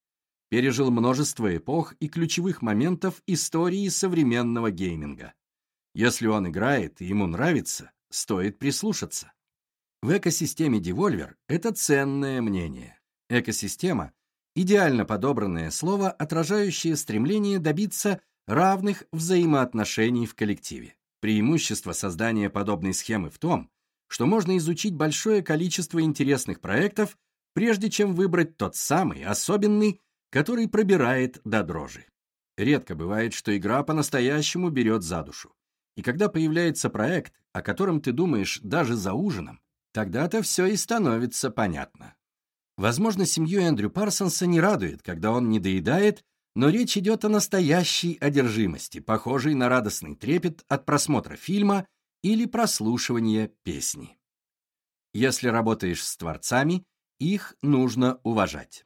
Пережил множество эпох и ключевых моментов истории современного гейминга. Если он играет и ему нравится, стоит прислушаться. В экосистеме Devolver это ценное мнение. Экосистема – идеально подобранное слово, отражающее стремление добиться равных взаимоотношений в коллективе. Преимущество создания подобной схемы в том, что можно изучить большое количество интересных проектов, прежде чем выбрать тот самый, особенный, который пробирает до дрожи. Редко бывает, что игра по-настоящему берет за душу. И когда появляется проект, о котором ты думаешь даже за ужином, тогда-то все и становится понятно. Возможно, семью Эндрю Парсонса не радует, когда он не доедает, но речь идет о настоящей одержимости, похожей на радостный трепет от просмотра фильма или прослушивания песни. Если работаешь с творцами, их нужно уважать.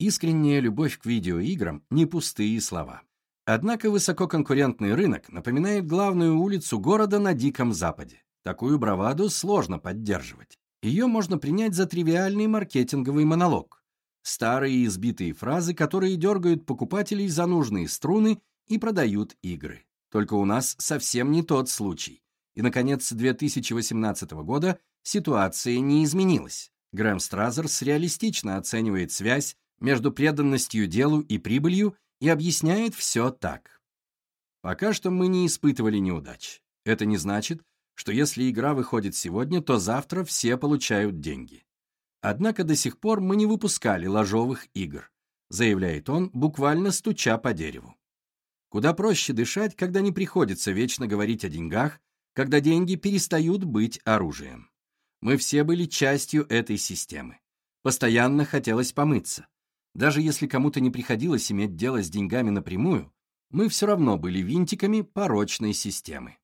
Искренняя любовь к видеоиграм – не пустые слова. Однако высококонкурентный рынок напоминает главную улицу города на Диком Западе. Такую браваду сложно поддерживать. Ее можно принять за тривиальный маркетинговый монолог. Старые избитые фразы, которые дергают покупателей за нужные струны и продают игры. Только у нас совсем не тот случай. И, наконец, 2018 года ситуация не изменилась. Грэм Стразерс реалистично оценивает связь между преданностью делу и прибылью и объясняет все так. Пока что мы не испытывали неудач. Это не значит, что если игра выходит сегодня, то завтра все получают деньги. Однако до сих пор мы не выпускали ложовых игр, заявляет он, буквально стуча по дереву. Куда проще дышать, когда не приходится вечно говорить о деньгах, когда деньги перестают быть оружием. Мы все были частью этой системы. Постоянно хотелось помыться. Даже если кому-то не приходилось иметь дело с деньгами напрямую, мы все равно были винтиками порочной системы.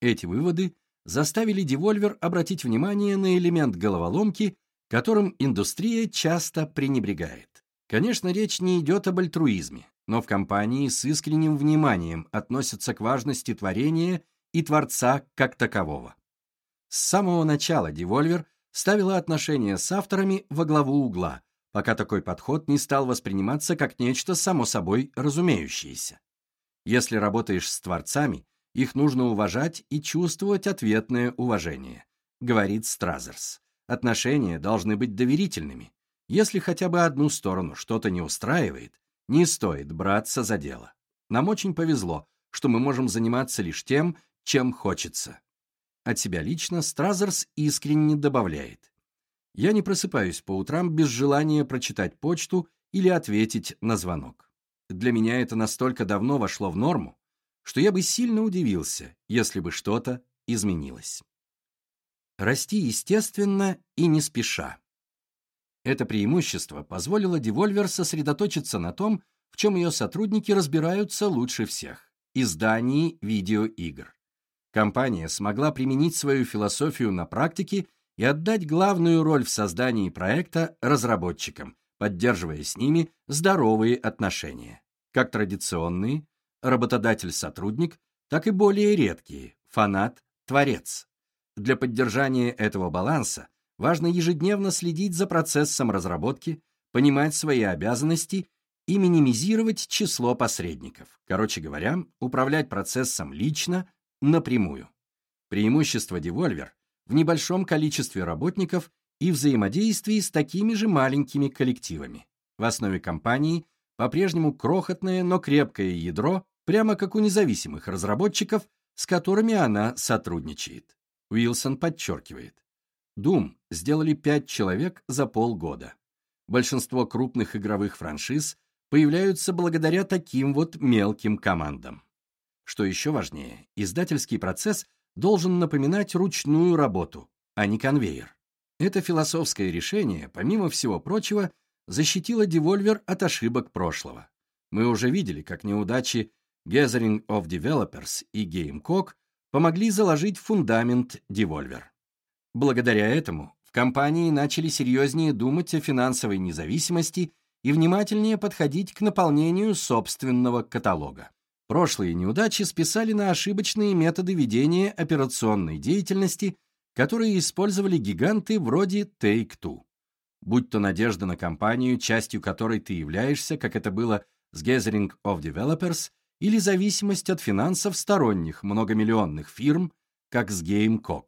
Эти выводы заставили Devolver обратить внимание на элемент головоломки, которым индустрия часто пренебрегает. Конечно, речь не идет об альтруизме, но в компании с искренним вниманием относятся к важности творения и творца как такового. С самого начала Devolver ставила отношения с авторами во главу угла, пока такой подход не стал восприниматься как нечто само собой разумеющееся. Если работаешь с творцами, их нужно уважать и чувствовать ответное уважение, говорит Стразерс. Отношения должны быть доверительными. Если хотя бы одну сторону что-то не устраивает, не стоит браться за дело. Нам очень повезло, что мы можем заниматься лишь тем, чем хочется. От себя лично Стразерс искренне добавляет. Я не просыпаюсь по утрам без желания прочитать почту или ответить на звонок. Для меня это настолько давно вошло в норму, что я бы сильно удивился, если бы что-то изменилось. Расти естественно и не спеша. Это преимущество позволило Devolver сосредоточиться на том, в чем ее сотрудники разбираются лучше всех – издании видеоигр компания смогла применить свою философию на практике и отдать главную роль в создании проекта разработчикам, поддерживая с ними здоровые отношения, как традиционные, работодатель-сотрудник, так и более редкие, фанат-творец. Для поддержания этого баланса важно ежедневно следить за процессом разработки, понимать свои обязанности и минимизировать число посредников. Короче говоря, управлять процессом лично, напрямую. Преимущество Devolver в небольшом количестве работников и взаимодействии с такими же маленькими коллективами. В основе компании по-прежнему крохотное, но крепкое ядро, прямо как у независимых разработчиков, с которыми она сотрудничает. Уилсон подчеркивает. Doom сделали пять человек за полгода. Большинство крупных игровых франшиз появляются благодаря таким вот мелким командам. Что еще важнее, издательский процесс должен напоминать ручную работу, а не конвейер. Это философское решение, помимо всего прочего, защитило Devolver от ошибок прошлого. Мы уже видели, как неудачи Gathering of Developers и Gamecock помогли заложить фундамент Devolver. Благодаря этому в компании начали серьезнее думать о финансовой независимости и внимательнее подходить к наполнению собственного каталога. Прошлые неудачи списали на ошибочные методы ведения операционной деятельности, которые использовали гиганты вроде Take-Two. Будь то надежда на компанию, частью которой ты являешься, как это было с Gathering of Developers, или зависимость от финансов сторонних многомиллионных фирм, как с GameCock.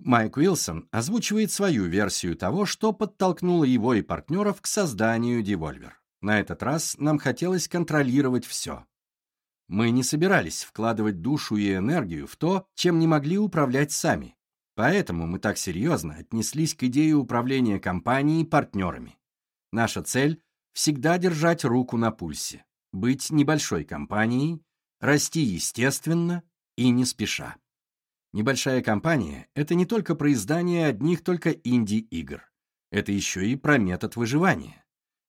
Майк Уилсон озвучивает свою версию того, что подтолкнуло его и партнеров к созданию Devolver. На этот раз нам хотелось контролировать все. Мы не собирались вкладывать душу и энергию в то, чем не могли управлять сами. Поэтому мы так серьезно отнеслись к идее управления компанией партнерами. Наша цель – всегда держать руку на пульсе, быть небольшой компанией, расти естественно и не спеша. Небольшая компания — это не только про издание одних только инди-игр. Это еще и про метод выживания.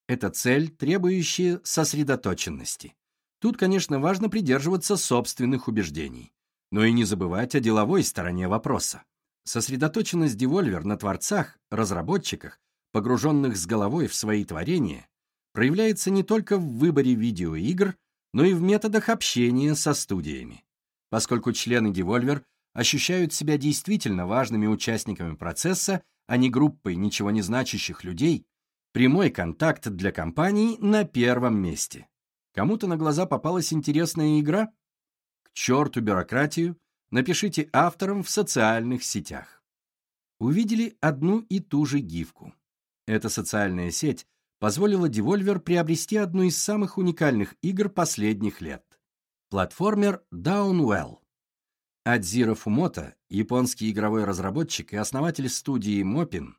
Это цель, требующая сосредоточенности. Тут, конечно, важно придерживаться собственных убеждений, но и не забывать о деловой стороне вопроса. Сосредоточенность Devolver на творцах, разработчиках, погруженных с головой в свои творения, проявляется не только в выборе видеоигр, но и в методах общения со студиями. Поскольку члены Devolver ощущают себя действительно важными участниками процесса, а не группой ничего не значащих людей, прямой контакт для компаний на первом месте. Кому-то на глаза попалась интересная игра? К черту бюрократию, напишите авторам в социальных сетях. Увидели одну и ту же гифку. Эта социальная сеть позволила Devolver приобрести одну из самых уникальных игр последних лет. Платформер Downwell. Адзиро Фумото, японский игровой разработчик и основатель студии Mopin,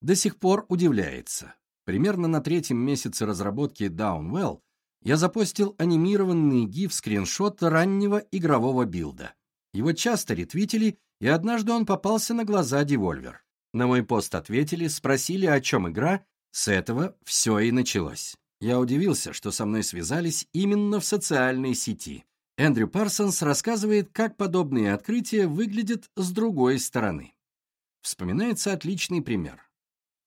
до сих пор удивляется. Примерно на третьем месяце разработки Downwell я запостил анимированный гиф-скриншот раннего игрового билда. Его часто ретвитили, и однажды он попался на глаза Devolver. На мой пост ответили, спросили, о чем игра, с этого все и началось. Я удивился, что со мной связались именно в социальной сети. Эндрю Парсонс рассказывает, как подобные открытия выглядят с другой стороны. Вспоминается отличный пример.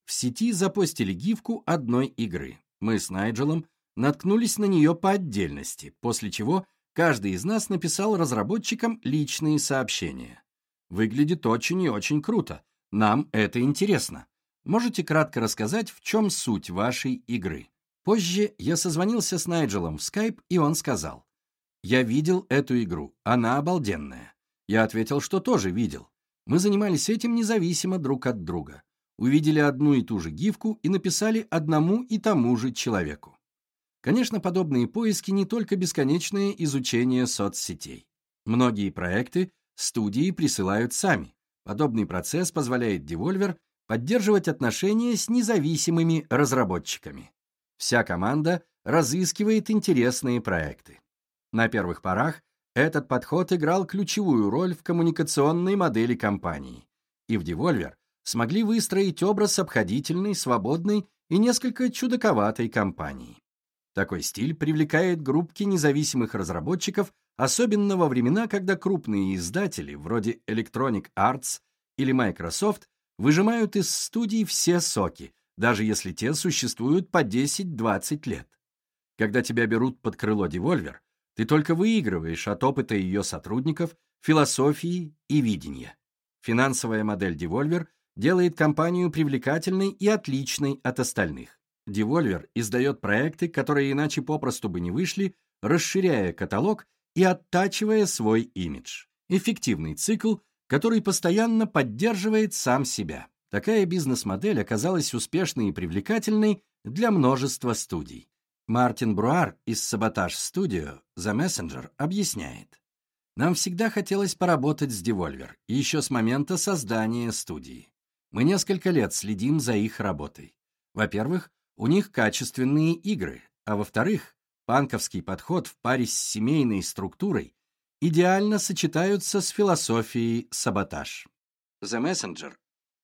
В сети запостили гифку одной игры. Мы с Найджелом наткнулись на нее по отдельности, после чего каждый из нас написал разработчикам личные сообщения. Выглядит очень и очень круто. Нам это интересно. Можете кратко рассказать, в чем суть вашей игры? Позже я созвонился с Найджелом в Skype, и он сказал, я видел эту игру. Она обалденная. Я ответил, что тоже видел. Мы занимались этим независимо друг от друга. Увидели одну и ту же гифку и написали одному и тому же человеку. Конечно, подобные поиски не только бесконечное изучение соцсетей. Многие проекты студии присылают сами. Подобный процесс позволяет Devolver поддерживать отношения с независимыми разработчиками. Вся команда разыскивает интересные проекты. На первых порах этот подход играл ключевую роль в коммуникационной модели компании, и в Devolver смогли выстроить образ обходительной, свободной и несколько чудаковатой компании. Такой стиль привлекает группки независимых разработчиков, особенно во времена, когда крупные издатели, вроде Electronic Arts или Microsoft, выжимают из студий все соки, даже если те существуют по 10-20 лет. Когда тебя берут под крыло Devolver, ты только выигрываешь от опыта ее сотрудников, философии и видения. Финансовая модель Devolver делает компанию привлекательной и отличной от остальных. Devolver издает проекты, которые иначе попросту бы не вышли, расширяя каталог и оттачивая свой имидж. Эффективный цикл, который постоянно поддерживает сам себя. Такая бизнес-модель оказалась успешной и привлекательной для множества студий. Мартин Бруар из Sabotage Studio The Messenger объясняет. Нам всегда хотелось поработать с Devolver, еще с момента создания студии. Мы несколько лет следим за их работой. Во-первых, у них качественные игры, а во-вторых, панковский подход в паре с семейной структурой идеально сочетаются с философией саботаж. The Messenger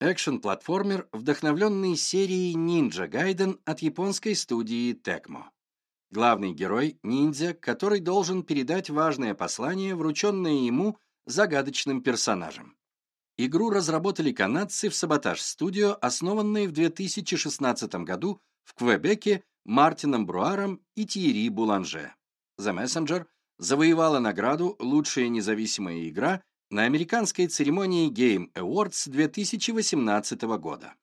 Экшн-платформер, вдохновленный серией Ninja Gaiden от японской студии Tecmo. Главный герой – ниндзя, который должен передать важное послание, врученное ему загадочным персонажем. Игру разработали канадцы в Саботаж Студио, основанной в 2016 году в Квебеке Мартином Бруаром и Тиери Буланже. The Messenger завоевала награду «Лучшая независимая игра» на американской церемонии Game Awards 2018 года.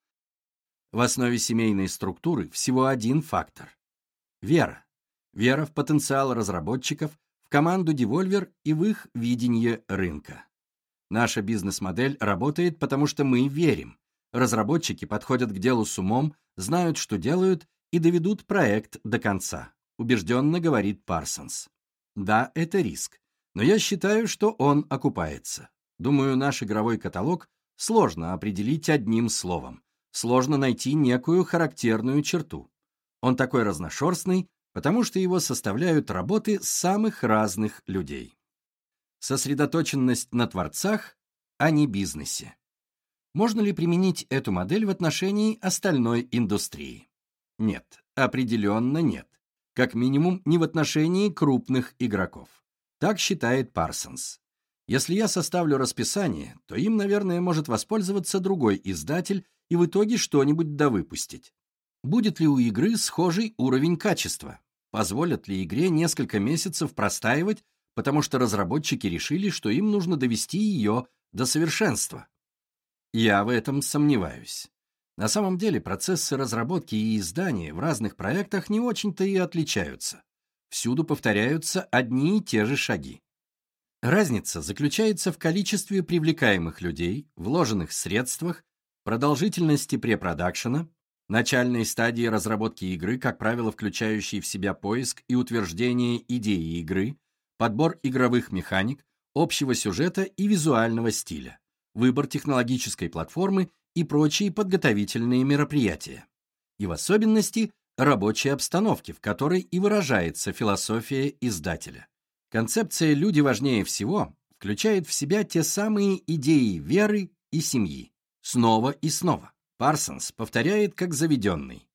В основе семейной структуры всего один фактор – вера. Вера в потенциал разработчиков, в команду Devolver и в их видение рынка. Наша бизнес-модель работает, потому что мы верим. Разработчики подходят к делу с умом, знают, что делают, и доведут проект до конца, убежденно говорит Парсонс. Да, это риск, но я считаю, что он окупается. Думаю, наш игровой каталог сложно определить одним словом. Сложно найти некую характерную черту. Он такой разношерстный, потому что его составляют работы самых разных людей. Сосредоточенность на творцах, а не бизнесе. Можно ли применить эту модель в отношении остальной индустрии? Нет, определенно нет. Как минимум, не в отношении крупных игроков. Так считает Парсонс. Если я составлю расписание, то им, наверное, может воспользоваться другой издатель и в итоге что-нибудь довыпустить. Будет ли у игры схожий уровень качества? Позволят ли игре несколько месяцев простаивать, потому что разработчики решили, что им нужно довести ее до совершенства? Я в этом сомневаюсь. На самом деле процессы разработки и издания в разных проектах не очень-то и отличаются. Всюду повторяются одни и те же шаги. Разница заключается в количестве привлекаемых людей, вложенных средствах, продолжительности препродакшена, начальной стадии разработки игры, как правило, включающей в себя поиск и утверждение идеи игры, подбор игровых механик, общего сюжета и визуального стиля выбор технологической платформы и прочие подготовительные мероприятия. И в особенности рабочей обстановки, в которой и выражается философия издателя. Концепция «люди важнее всего» включает в себя те самые идеи веры и семьи. Снова и снова. Парсонс повторяет как заведенный.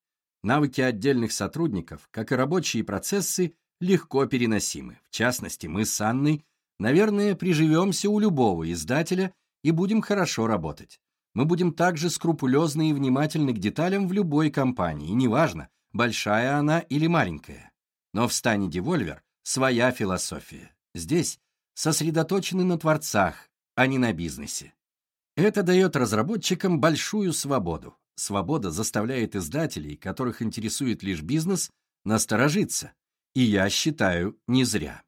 Навыки отдельных сотрудников, как и рабочие процессы, легко переносимы. В частности, мы с Анной, наверное, приживемся у любого издателя и будем хорошо работать. Мы будем также скрупулезны и внимательны к деталям в любой компании, неважно, большая она или маленькая. Но в стане Devolver своя философия. Здесь сосредоточены на творцах, а не на бизнесе. Это дает разработчикам большую свободу. Свобода заставляет издателей, которых интересует лишь бизнес, насторожиться. И я считаю, не зря.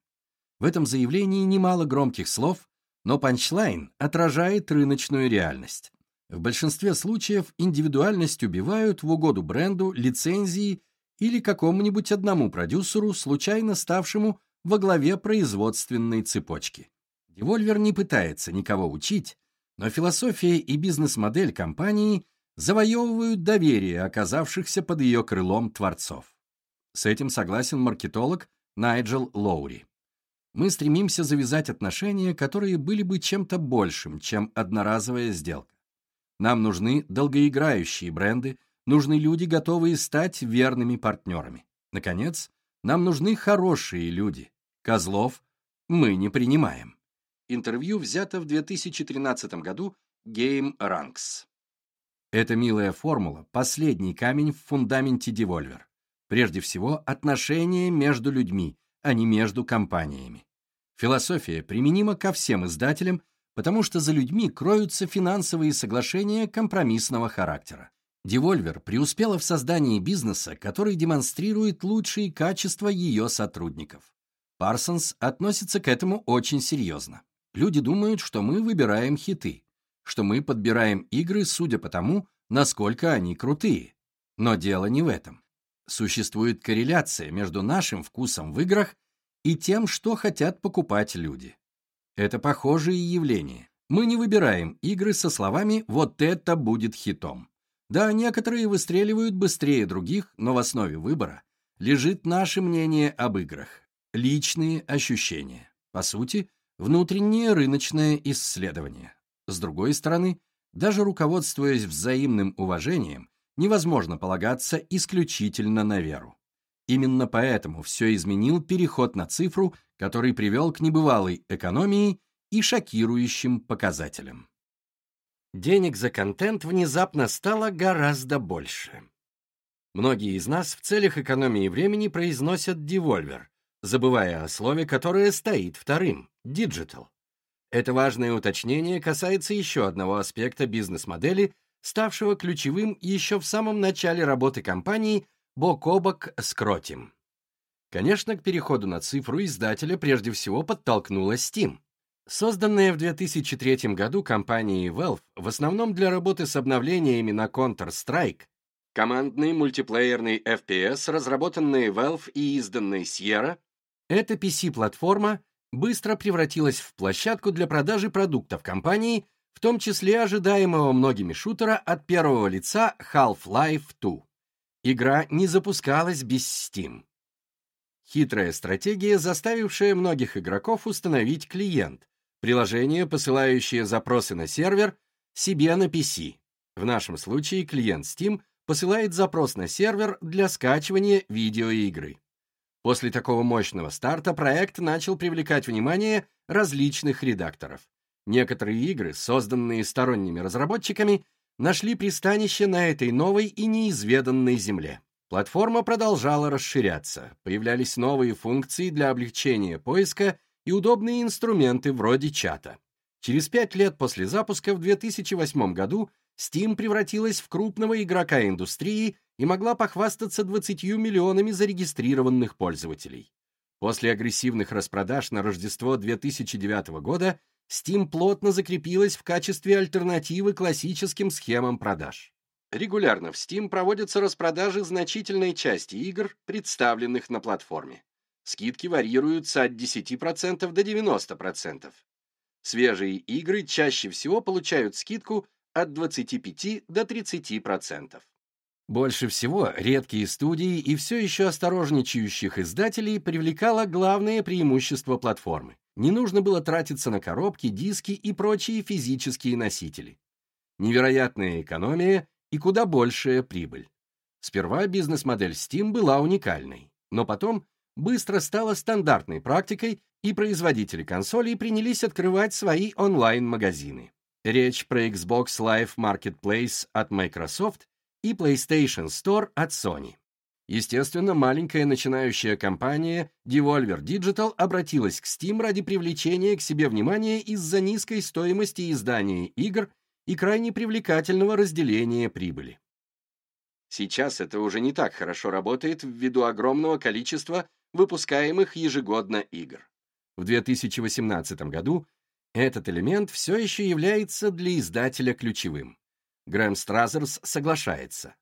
В этом заявлении немало громких слов, но панчлайн отражает рыночную реальность. В большинстве случаев индивидуальность убивают в угоду бренду, лицензии или какому-нибудь одному продюсеру, случайно ставшему во главе производственной цепочки. Devolver не пытается никого учить, но философия и бизнес-модель компании завоевывают доверие оказавшихся под ее крылом творцов. С этим согласен маркетолог Найджел Лоури. Мы стремимся завязать отношения, которые были бы чем-то большим, чем одноразовая сделка. Нам нужны долгоиграющие бренды, нужны люди, готовые стать верными партнерами. Наконец, нам нужны хорошие люди. Козлов мы не принимаем. Интервью взято в 2013 году Game Ranks. Эта милая формула – последний камень в фундаменте Devolver. Прежде всего, отношения между людьми, а не между компаниями. Философия применима ко всем издателям, потому что за людьми кроются финансовые соглашения компромиссного характера. Devolver преуспела в создании бизнеса, который демонстрирует лучшие качества ее сотрудников. Парсонс относится к этому очень серьезно. Люди думают, что мы выбираем хиты, что мы подбираем игры, судя по тому, насколько они крутые. Но дело не в этом. Существует корреляция между нашим вкусом в играх и тем, что хотят покупать люди. Это похожие явления. Мы не выбираем игры со словами «вот это будет хитом». Да, некоторые выстреливают быстрее других, но в основе выбора лежит наше мнение об играх, личные ощущения. По сути, внутреннее рыночное исследование. С другой стороны, даже руководствуясь взаимным уважением, невозможно полагаться исключительно на веру. Именно поэтому все изменил переход на цифру, который привел к небывалой экономии и шокирующим показателям. Денег за контент внезапно стало гораздо больше. Многие из нас в целях экономии времени произносят «девольвер», забывая о слове, которое стоит вторым — «digital». Это важное уточнение касается еще одного аспекта бизнес-модели, ставшего ключевым еще в самом начале работы компании бок о бок с Croteam. Конечно, к переходу на цифру издателя прежде всего подтолкнула Steam. Созданная в 2003 году компанией Valve в основном для работы с обновлениями на Counter-Strike, командный мультиплеерный FPS, разработанный Valve и изданный Sierra, эта PC-платформа быстро превратилась в площадку для продажи продуктов компании, в том числе ожидаемого многими шутера от первого лица Half-Life 2. Игра не запускалась без Steam. Хитрая стратегия, заставившая многих игроков установить клиент, Приложение, посылающее запросы на сервер, себе на PC. В нашем случае клиент Steam посылает запрос на сервер для скачивания видеоигры. После такого мощного старта проект начал привлекать внимание различных редакторов. Некоторые игры, созданные сторонними разработчиками, нашли пристанище на этой новой и неизведанной земле. Платформа продолжала расширяться, появлялись новые функции для облегчения поиска и удобные инструменты вроде чата. Через пять лет после запуска в 2008 году Steam превратилась в крупного игрока индустрии и могла похвастаться 20 миллионами зарегистрированных пользователей. После агрессивных распродаж на Рождество 2009 года Steam плотно закрепилась в качестве альтернативы классическим схемам продаж. Регулярно в Steam проводятся распродажи значительной части игр, представленных на платформе. Скидки варьируются от 10% до 90%. Свежие игры чаще всего получают скидку от 25 до 30%. Больше всего редкие студии и все еще осторожничающих издателей привлекало главное преимущество платформы. Не нужно было тратиться на коробки, диски и прочие физические носители. Невероятная экономия и куда большая прибыль. Сперва бизнес-модель Steam была уникальной, но потом быстро стала стандартной практикой, и производители консолей принялись открывать свои онлайн-магазины. Речь про Xbox Live Marketplace от Microsoft и PlayStation Store от Sony. Естественно, маленькая начинающая компания Devolver Digital обратилась к Steam ради привлечения к себе внимания из-за низкой стоимости издания игр и крайне привлекательного разделения прибыли. Сейчас это уже не так хорошо работает ввиду огромного количества выпускаемых ежегодно игр. В 2018 году этот элемент все еще является для издателя ключевым. Грэм Стразерс соглашается.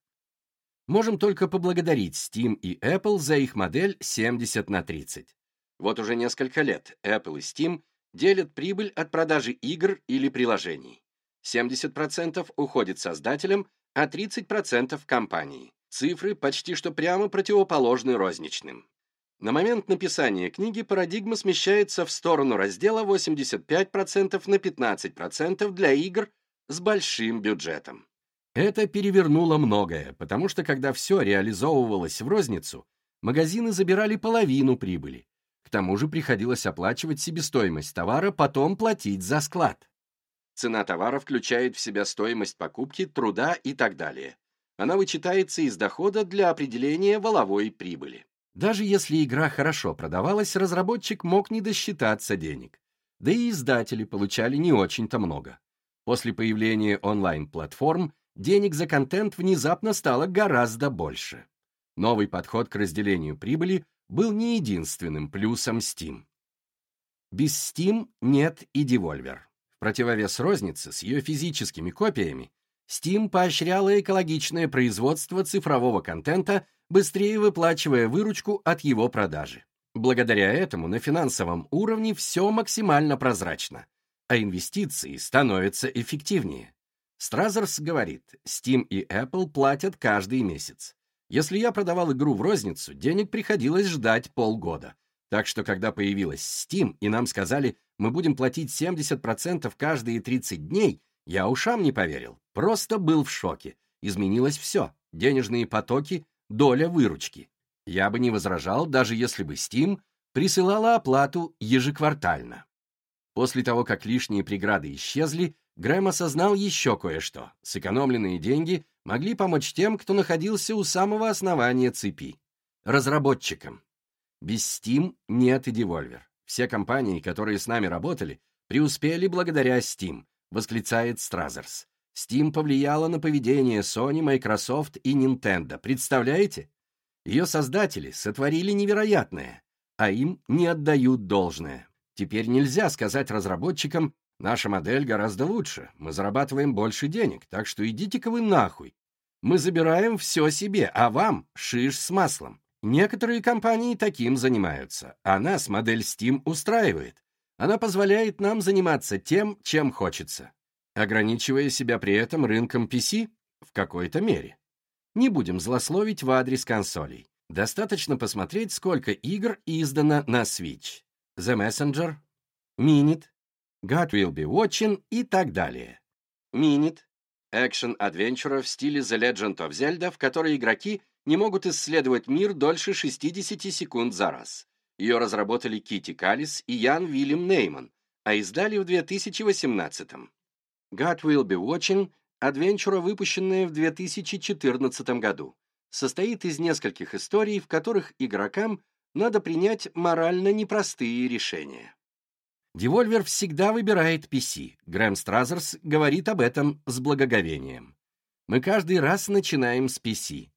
Можем только поблагодарить Steam и Apple за их модель 70 на 30. Вот уже несколько лет Apple и Steam делят прибыль от продажи игр или приложений. 70% уходит создателям, а 30% компании. Цифры почти что прямо противоположны розничным. На момент написания книги парадигма смещается в сторону раздела 85% на 15% для игр с большим бюджетом. Это перевернуло многое, потому что когда все реализовывалось в розницу, магазины забирали половину прибыли. К тому же приходилось оплачивать себестоимость товара, потом платить за склад. Цена товара включает в себя стоимость покупки, труда и так далее. Она вычитается из дохода для определения воловой прибыли. Даже если игра хорошо продавалась, разработчик мог не досчитаться денег. Да и издатели получали не очень-то много. После появления онлайн-платформ денег за контент внезапно стало гораздо больше. Новый подход к разделению прибыли был не единственным плюсом Steam. Без Steam нет и Devolver. В противовес рознице с ее физическими копиями, Steam поощряла экологичное производство цифрового контента быстрее выплачивая выручку от его продажи. Благодаря этому на финансовом уровне все максимально прозрачно, а инвестиции становятся эффективнее. Стразерс говорит, Steam и Apple платят каждый месяц. Если я продавал игру в розницу, денег приходилось ждать полгода. Так что, когда появилась Steam и нам сказали, мы будем платить 70% каждые 30 дней, я ушам не поверил. Просто был в шоке. Изменилось все. Денежные потоки, доля выручки. Я бы не возражал, даже если бы Steam присылала оплату ежеквартально. После того, как лишние преграды исчезли, Грэм осознал еще кое-что. Сэкономленные деньги могли помочь тем, кто находился у самого основания цепи — разработчикам. Без Steam нет и Devolver. Все компании, которые с нами работали, преуспели благодаря Steam, восклицает Стразерс. Steam повлияла на поведение Sony, Microsoft и Nintendo. Представляете? Ее создатели сотворили невероятное, а им не отдают должное. Теперь нельзя сказать разработчикам, наша модель гораздо лучше, мы зарабатываем больше денег, так что идите-ка вы нахуй. Мы забираем все себе, а вам шиш с маслом. Некоторые компании таким занимаются, а нас модель Steam устраивает. Она позволяет нам заниматься тем, чем хочется, ограничивая себя при этом рынком PC в какой-то мере. Не будем злословить в адрес консолей. Достаточно посмотреть, сколько игр издано на Switch. The Messenger, Minute, God Will Be Watching и так далее. Minute — экшен-адвенчура в стиле The Legend of Zelda, в которой игроки не могут исследовать мир дольше 60 секунд за раз. Ее разработали Кити Калис и Ян Вильям Нейман, а издали в 2018 -м. God Will Be Watching — адвенчура, выпущенная в 2014 году. Состоит из нескольких историй, в которых игрокам надо принять морально непростые решения. Devolver всегда выбирает PC. Грэм Стразерс говорит об этом с благоговением. Мы каждый раз начинаем с PC.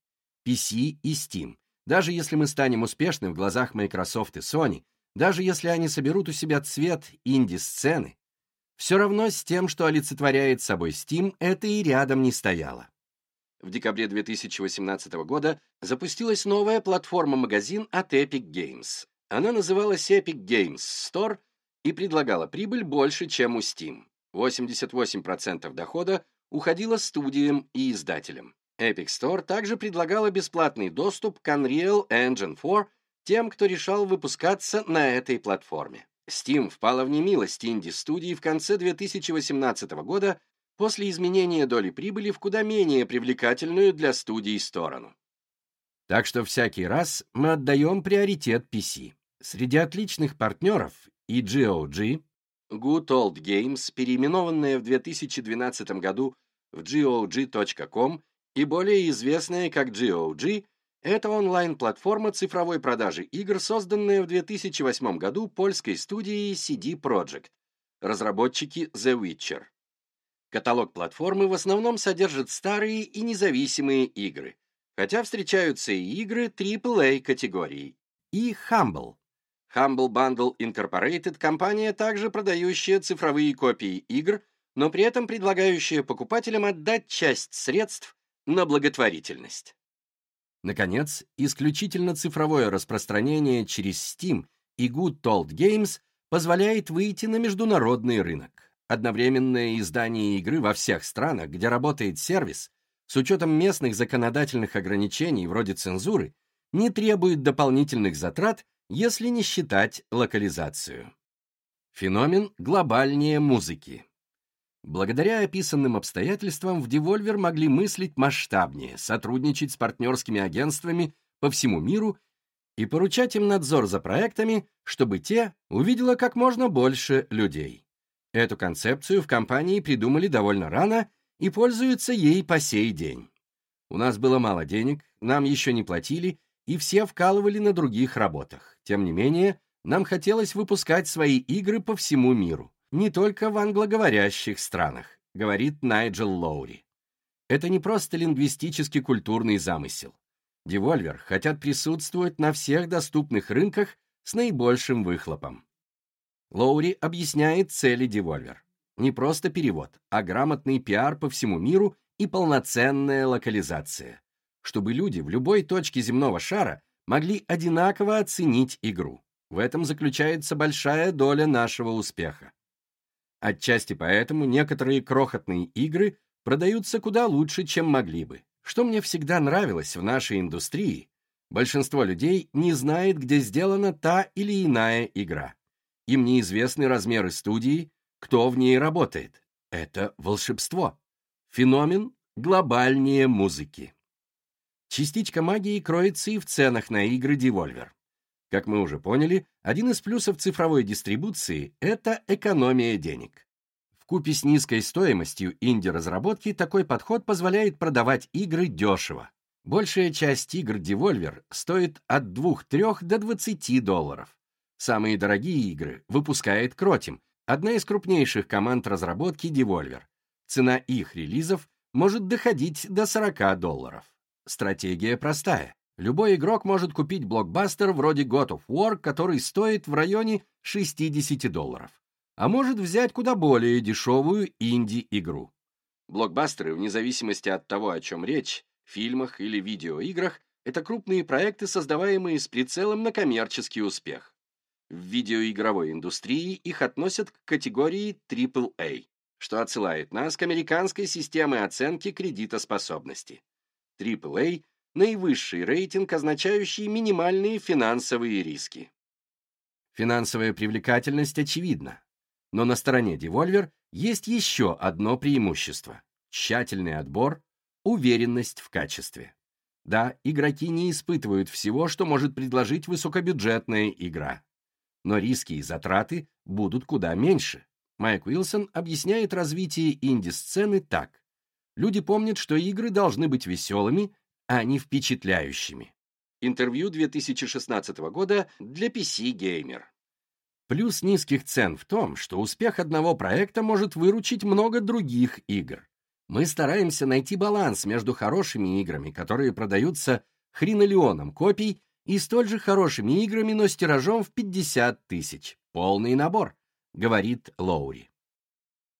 PC и Steam. Даже если мы станем успешным в глазах Microsoft и Sony, даже если они соберут у себя цвет инди-сцены, все равно с тем, что олицетворяет собой Steam, это и рядом не стояло. В декабре 2018 года запустилась новая платформа-магазин от Epic Games. Она называлась Epic Games Store и предлагала прибыль больше, чем у Steam. 88% дохода уходило студиям и издателям. Epic Store также предлагала бесплатный доступ к Unreal Engine 4 тем, кто решал выпускаться на этой платформе. Steam впала в немилость инди-студии в конце 2018 года после изменения доли прибыли в куда менее привлекательную для студий сторону. Так что всякий раз мы отдаем приоритет PC. Среди отличных партнеров и GOG, Good Old Games, переименованная в 2012 году в GOG.com и более известная как GOG, это онлайн-платформа цифровой продажи игр, созданная в 2008 году польской студией CD Projekt, разработчики The Witcher. Каталог платформы в основном содержит старые и независимые игры, хотя встречаются и игры AAA категории. И Humble. Humble Bundle Incorporated – компания, также продающая цифровые копии игр, но при этом предлагающая покупателям отдать часть средств на благотворительность. Наконец, исключительно цифровое распространение через Steam и Good Told Games позволяет выйти на международный рынок. Одновременное издание игры во всех странах, где работает сервис, с учетом местных законодательных ограничений вроде цензуры, не требует дополнительных затрат, если не считать локализацию. Феномен глобальнее музыки. Благодаря описанным обстоятельствам в Devolver могли мыслить масштабнее, сотрудничать с партнерскими агентствами по всему миру и поручать им надзор за проектами, чтобы те увидело как можно больше людей. Эту концепцию в компании придумали довольно рано и пользуются ей по сей день. У нас было мало денег, нам еще не платили, и все вкалывали на других работах. Тем не менее, нам хотелось выпускать свои игры по всему миру, не только в англоговорящих странах, говорит Найджел Лоури. Это не просто лингвистический культурный замысел. Devolver хотят присутствовать на всех доступных рынках с наибольшим выхлопом. Лоури объясняет цели Devolver. Не просто перевод, а грамотный пиар по всему миру и полноценная локализация, чтобы люди в любой точке земного шара могли одинаково оценить игру. В этом заключается большая доля нашего успеха. Отчасти поэтому некоторые крохотные игры продаются куда лучше, чем могли бы. Что мне всегда нравилось в нашей индустрии, большинство людей не знает, где сделана та или иная игра. Им неизвестны размеры студии, кто в ней работает. Это волшебство. Феномен глобальнее музыки. Частичка магии кроется и в ценах на игры Devolver. Как мы уже поняли, один из плюсов цифровой дистрибуции — это экономия денег. В купе с низкой стоимостью инди-разработки такой подход позволяет продавать игры дешево. Большая часть игр Devolver стоит от 2-3 до 20 долларов. Самые дорогие игры выпускает Croteam, одна из крупнейших команд разработки Devolver. Цена их релизов может доходить до 40 долларов. Стратегия простая. Любой игрок может купить блокбастер вроде God of War, который стоит в районе 60 долларов. А может взять куда более дешевую инди-игру. Блокбастеры, вне зависимости от того, о чем речь, фильмах или видеоиграх, это крупные проекты, создаваемые с прицелом на коммерческий успех. В видеоигровой индустрии их относят к категории AAA, что отсылает нас к американской системе оценки кредитоспособности. AAA наивысший рейтинг, означающий минимальные финансовые риски. Финансовая привлекательность очевидна, но на стороне Devolver есть еще одно преимущество – тщательный отбор, уверенность в качестве. Да, игроки не испытывают всего, что может предложить высокобюджетная игра. Но риски и затраты будут куда меньше. Майк Уилсон объясняет развитие инди-сцены так. Люди помнят, что игры должны быть веселыми, а не впечатляющими. Интервью 2016 года для PC Gamer. Плюс низких цен в том, что успех одного проекта может выручить много других игр. Мы стараемся найти баланс между хорошими играми, которые продаются хреналлионом копий, и столь же хорошими играми, но с тиражом в 50 тысяч. Полный набор, говорит Лоури.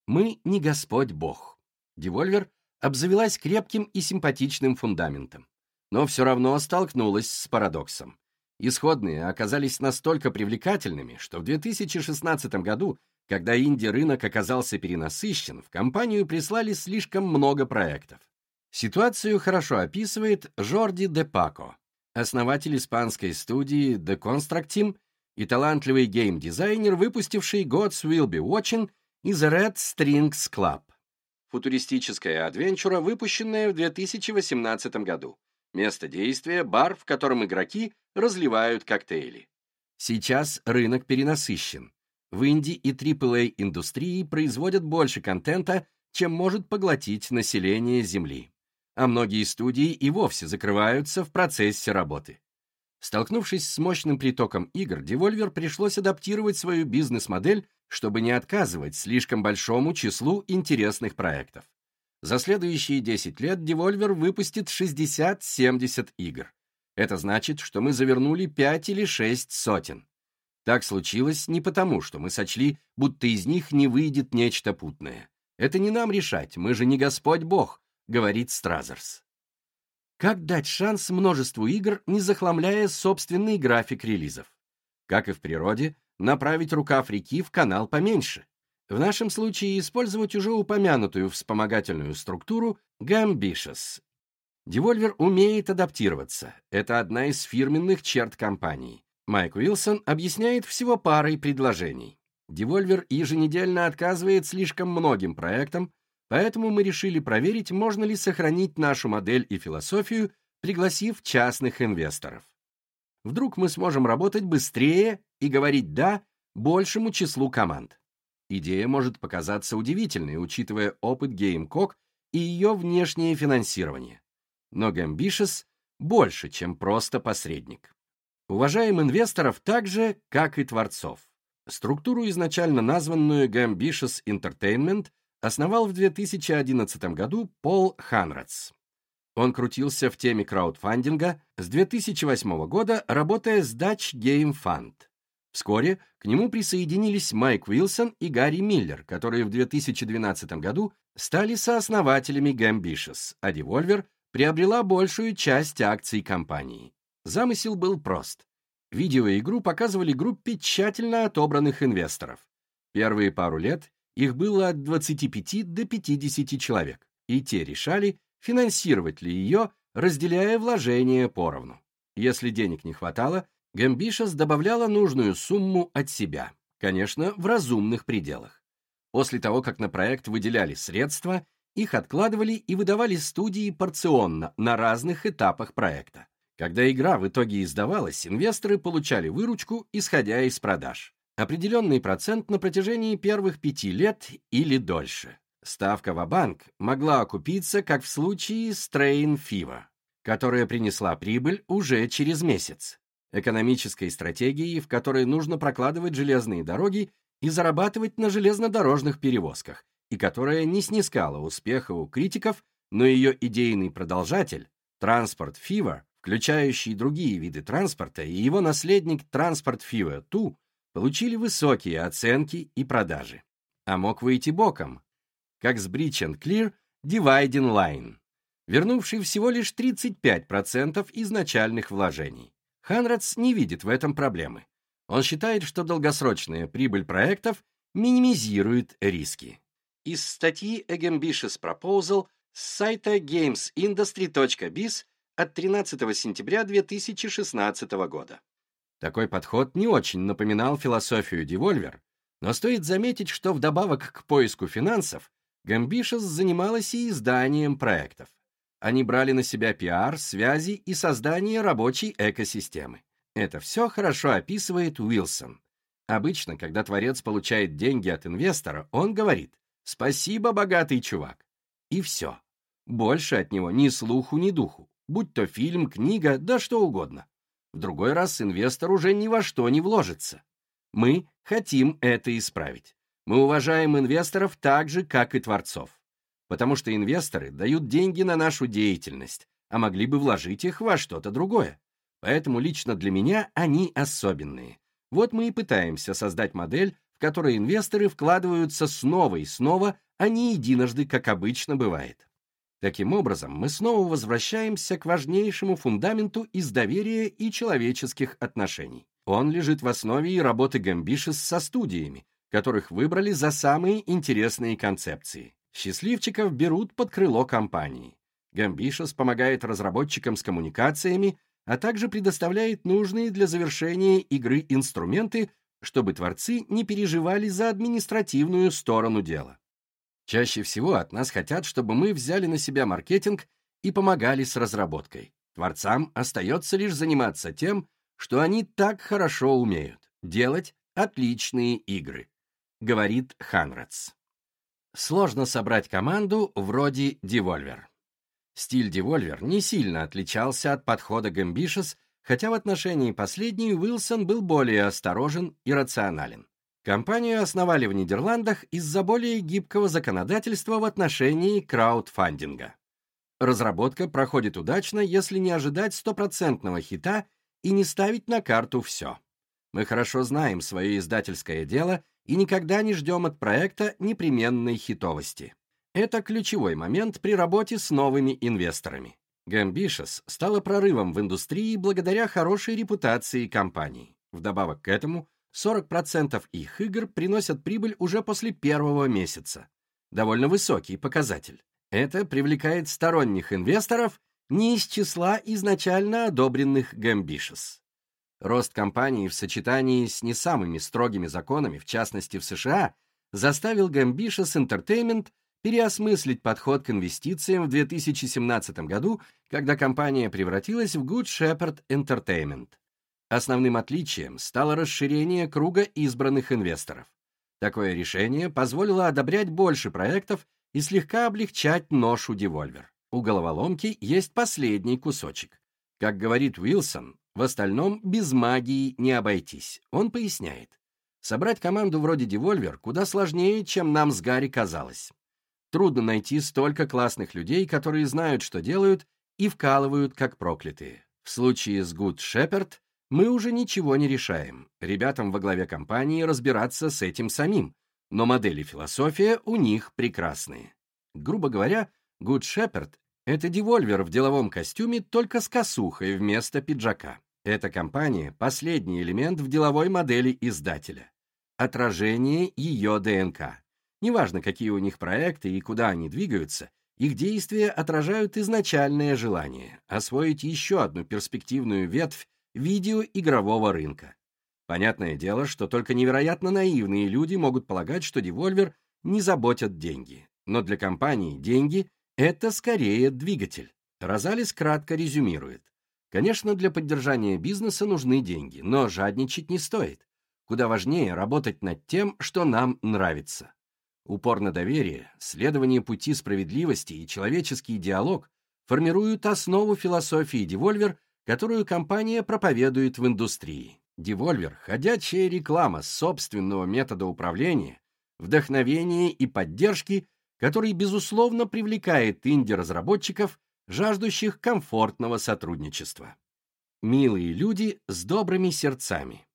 Мы не Господь Бог. Devolver обзавелась крепким и симпатичным фундаментом, но все равно столкнулась с парадоксом. Исходные оказались настолько привлекательными, что в 2016 году, когда инди-рынок оказался перенасыщен, в компанию прислали слишком много проектов. Ситуацию хорошо описывает Жорди де Пако, основатель испанской студии The Construct Team и талантливый гейм-дизайнер, выпустивший Gods Will Be Watching и The Red Strings Club футуристическая адвенчура, выпущенная в 2018 году. Место действия – бар, в котором игроки разливают коктейли. Сейчас рынок перенасыщен. В инди и AAA индустрии производят больше контента, чем может поглотить население Земли. А многие студии и вовсе закрываются в процессе работы. Столкнувшись с мощным притоком игр, Devolver пришлось адаптировать свою бизнес-модель чтобы не отказывать слишком большому числу интересных проектов. За следующие 10 лет Devolver выпустит 60-70 игр. Это значит, что мы завернули 5 или 6 сотен. Так случилось не потому, что мы сочли, будто из них не выйдет нечто путное. Это не нам решать, мы же не Господь Бог, говорит Стразерс. Как дать шанс множеству игр, не захламляя собственный график релизов? Как и в природе, направить рукав реки в канал поменьше. В нашем случае использовать уже упомянутую вспомогательную структуру Gambitious. Devolver умеет адаптироваться. Это одна из фирменных черт компании. Майк Уилсон объясняет всего парой предложений. Devolver еженедельно отказывает слишком многим проектам, поэтому мы решили проверить, можно ли сохранить нашу модель и философию, пригласив частных инвесторов. Вдруг мы сможем работать быстрее и говорить «да» большему числу команд. Идея может показаться удивительной, учитывая опыт GameCock и ее внешнее финансирование. Но Gambitious больше, чем просто посредник. Уважаем инвесторов так же, как и творцов. Структуру, изначально названную Gambitious Entertainment, основал в 2011 году Пол Ханрадс. Он крутился в теме краудфандинга с 2008 года, работая с Dutch Game Fund. Вскоре к нему присоединились Майк Уилсон и Гарри Миллер, которые в 2012 году стали сооснователями Gambitious, а Devolver приобрела большую часть акций компании. Замысел был прост. Видеоигру показывали группе тщательно отобранных инвесторов. Первые пару лет их было от 25 до 50 человек, и те решали, финансировать ли ее, разделяя вложения поровну. Если денег не хватало, Гамбишес добавляла нужную сумму от себя, конечно, в разумных пределах. После того, как на проект выделяли средства, их откладывали и выдавали студии порционно на разных этапах проекта. Когда игра в итоге издавалась, инвесторы получали выручку, исходя из продаж. Определенный процент на протяжении первых пяти лет или дольше. Ставка в банк могла окупиться, как в случае с Train которая принесла прибыль уже через месяц. Экономической стратегии, в которой нужно прокладывать железные дороги и зарабатывать на железнодорожных перевозках, и которая не снискала успеха у критиков, но ее идейный продолжатель, Транспорт Fever, включающий другие виды транспорта, и его наследник Транспорт Fever 2, получили высокие оценки и продажи. А мог выйти боком, как с Bridge and Clear Dividing Line, вернувший всего лишь 35% изначальных вложений. Ханрадс не видит в этом проблемы. Он считает, что долгосрочная прибыль проектов минимизирует риски. Из статьи A Ambitious Proposal с сайта gamesindustry.biz от 13 сентября 2016 года. Такой подход не очень напоминал философию Devolver, но стоит заметить, что вдобавок к поиску финансов Gambitious занималась и изданием проектов. Они брали на себя пиар, связи и создание рабочей экосистемы. Это все хорошо описывает Уилсон. Обычно, когда творец получает деньги от инвестора, он говорит «Спасибо, богатый чувак». И все. Больше от него ни слуху, ни духу. Будь то фильм, книга, да что угодно. В другой раз инвестор уже ни во что не вложится. Мы хотим это исправить. Мы уважаем инвесторов так же, как и творцов потому что инвесторы дают деньги на нашу деятельность, а могли бы вложить их во что-то другое. Поэтому лично для меня они особенные. Вот мы и пытаемся создать модель, в которой инвесторы вкладываются снова и снова, а не единожды, как обычно бывает. Таким образом, мы снова возвращаемся к важнейшему фундаменту из доверия и человеческих отношений. Он лежит в основе и работы Гамбишес со студиями, которых выбрали за самые интересные концепции. Счастливчиков берут под крыло компании. Гамбишес помогает разработчикам с коммуникациями, а также предоставляет нужные для завершения игры инструменты, чтобы творцы не переживали за административную сторону дела. Чаще всего от нас хотят, чтобы мы взяли на себя маркетинг и помогали с разработкой. Творцам остается лишь заниматься тем, что они так хорошо умеют — делать отличные игры, говорит Ханрадс. Сложно собрать команду вроде Devolver. Стиль Devolver не сильно отличался от подхода Gambitious, хотя в отношении последней Уилсон был более осторожен и рационален. Компанию основали в Нидерландах из-за более гибкого законодательства в отношении краудфандинга. Разработка проходит удачно, если не ожидать стопроцентного хита и не ставить на карту все. Мы хорошо знаем свое издательское дело и никогда не ждем от проекта непременной хитовости. Это ключевой момент при работе с новыми инвесторами. Gambitious стала прорывом в индустрии благодаря хорошей репутации компании. Вдобавок к этому, 40% их игр приносят прибыль уже после первого месяца. Довольно высокий показатель. Это привлекает сторонних инвесторов не из числа изначально одобренных Gambitious. Рост компании в сочетании с не самыми строгими законами, в частности в США, заставил Gambitious Entertainment переосмыслить подход к инвестициям в 2017 году, когда компания превратилась в Good Shepherd Entertainment. Основным отличием стало расширение круга избранных инвесторов. Такое решение позволило одобрять больше проектов и слегка облегчать ношу Devolver. У головоломки есть последний кусочек. Как говорит Уилсон, в остальном без магии не обойтись. Он поясняет. Собрать команду вроде Devolver куда сложнее, чем нам с Гарри казалось. Трудно найти столько классных людей, которые знают, что делают, и вкалывают, как проклятые. В случае с Good Shepherd мы уже ничего не решаем. Ребятам во главе компании разбираться с этим самим, но модели философия у них прекрасные. Грубо говоря, Good Shepherd — это девольвер в деловом костюме только с косухой вместо пиджака. Эта компания – последний элемент в деловой модели издателя. Отражение ее ДНК. Неважно, какие у них проекты и куда они двигаются, их действия отражают изначальное желание освоить еще одну перспективную ветвь видеоигрового рынка. Понятное дело, что только невероятно наивные люди могут полагать, что Devolver не заботят деньги. Но для компании деньги — это скорее двигатель. Розалис кратко резюмирует. Конечно, для поддержания бизнеса нужны деньги, но жадничать не стоит. Куда важнее работать над тем, что нам нравится. Упор на доверие, следование пути справедливости и человеческий диалог формируют основу философии Devolver, которую компания проповедует в индустрии. Devolver — ходячая реклама собственного метода управления, вдохновения и поддержки, который, безусловно, привлекает инди-разработчиков, жаждущих комфортного сотрудничества. Милые люди с добрыми сердцами.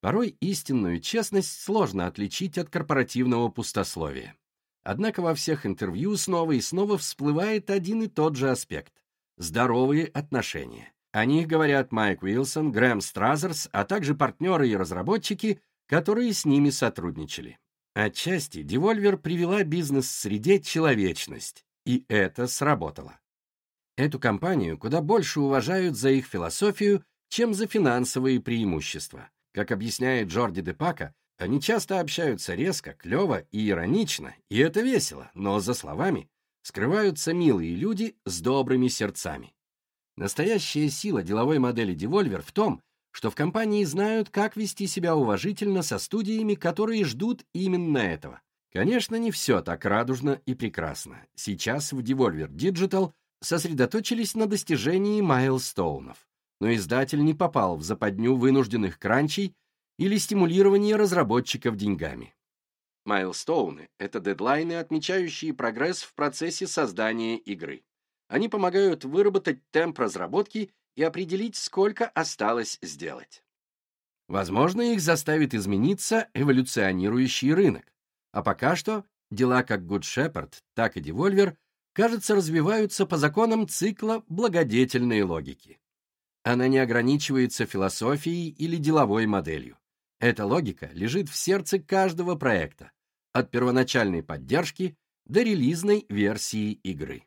Порой истинную честность сложно отличить от корпоративного пустословия. Однако во всех интервью снова и снова всплывает один и тот же аспект – здоровые отношения. О них говорят Майк Уилсон, Грэм Стразерс, а также партнеры и разработчики, которые с ними сотрудничали. Отчасти Devolver привела бизнес-среде человечность, и это сработало. Эту компанию куда больше уважают за их философию, чем за финансовые преимущества. Как объясняет Джорди Депака, они часто общаются резко, клево и иронично, и это весело, но за словами скрываются милые люди с добрыми сердцами. Настоящая сила деловой модели Devolver в том, что в компании знают, как вести себя уважительно со студиями, которые ждут именно этого. Конечно, не все так радужно и прекрасно. Сейчас в Devolver Digital сосредоточились на достижении майлстоунов, но издатель не попал в западню вынужденных кранчей или стимулирование разработчиков деньгами. Майлстоуны — это дедлайны, отмечающие прогресс в процессе создания игры. Они помогают выработать темп разработки и определить, сколько осталось сделать. Возможно, их заставит измениться эволюционирующий рынок. А пока что дела как Good Shepherd, так и Devolver, кажется, развиваются по законам цикла благодетельной логики. Она не ограничивается философией или деловой моделью. Эта логика лежит в сердце каждого проекта, от первоначальной поддержки до релизной версии игры.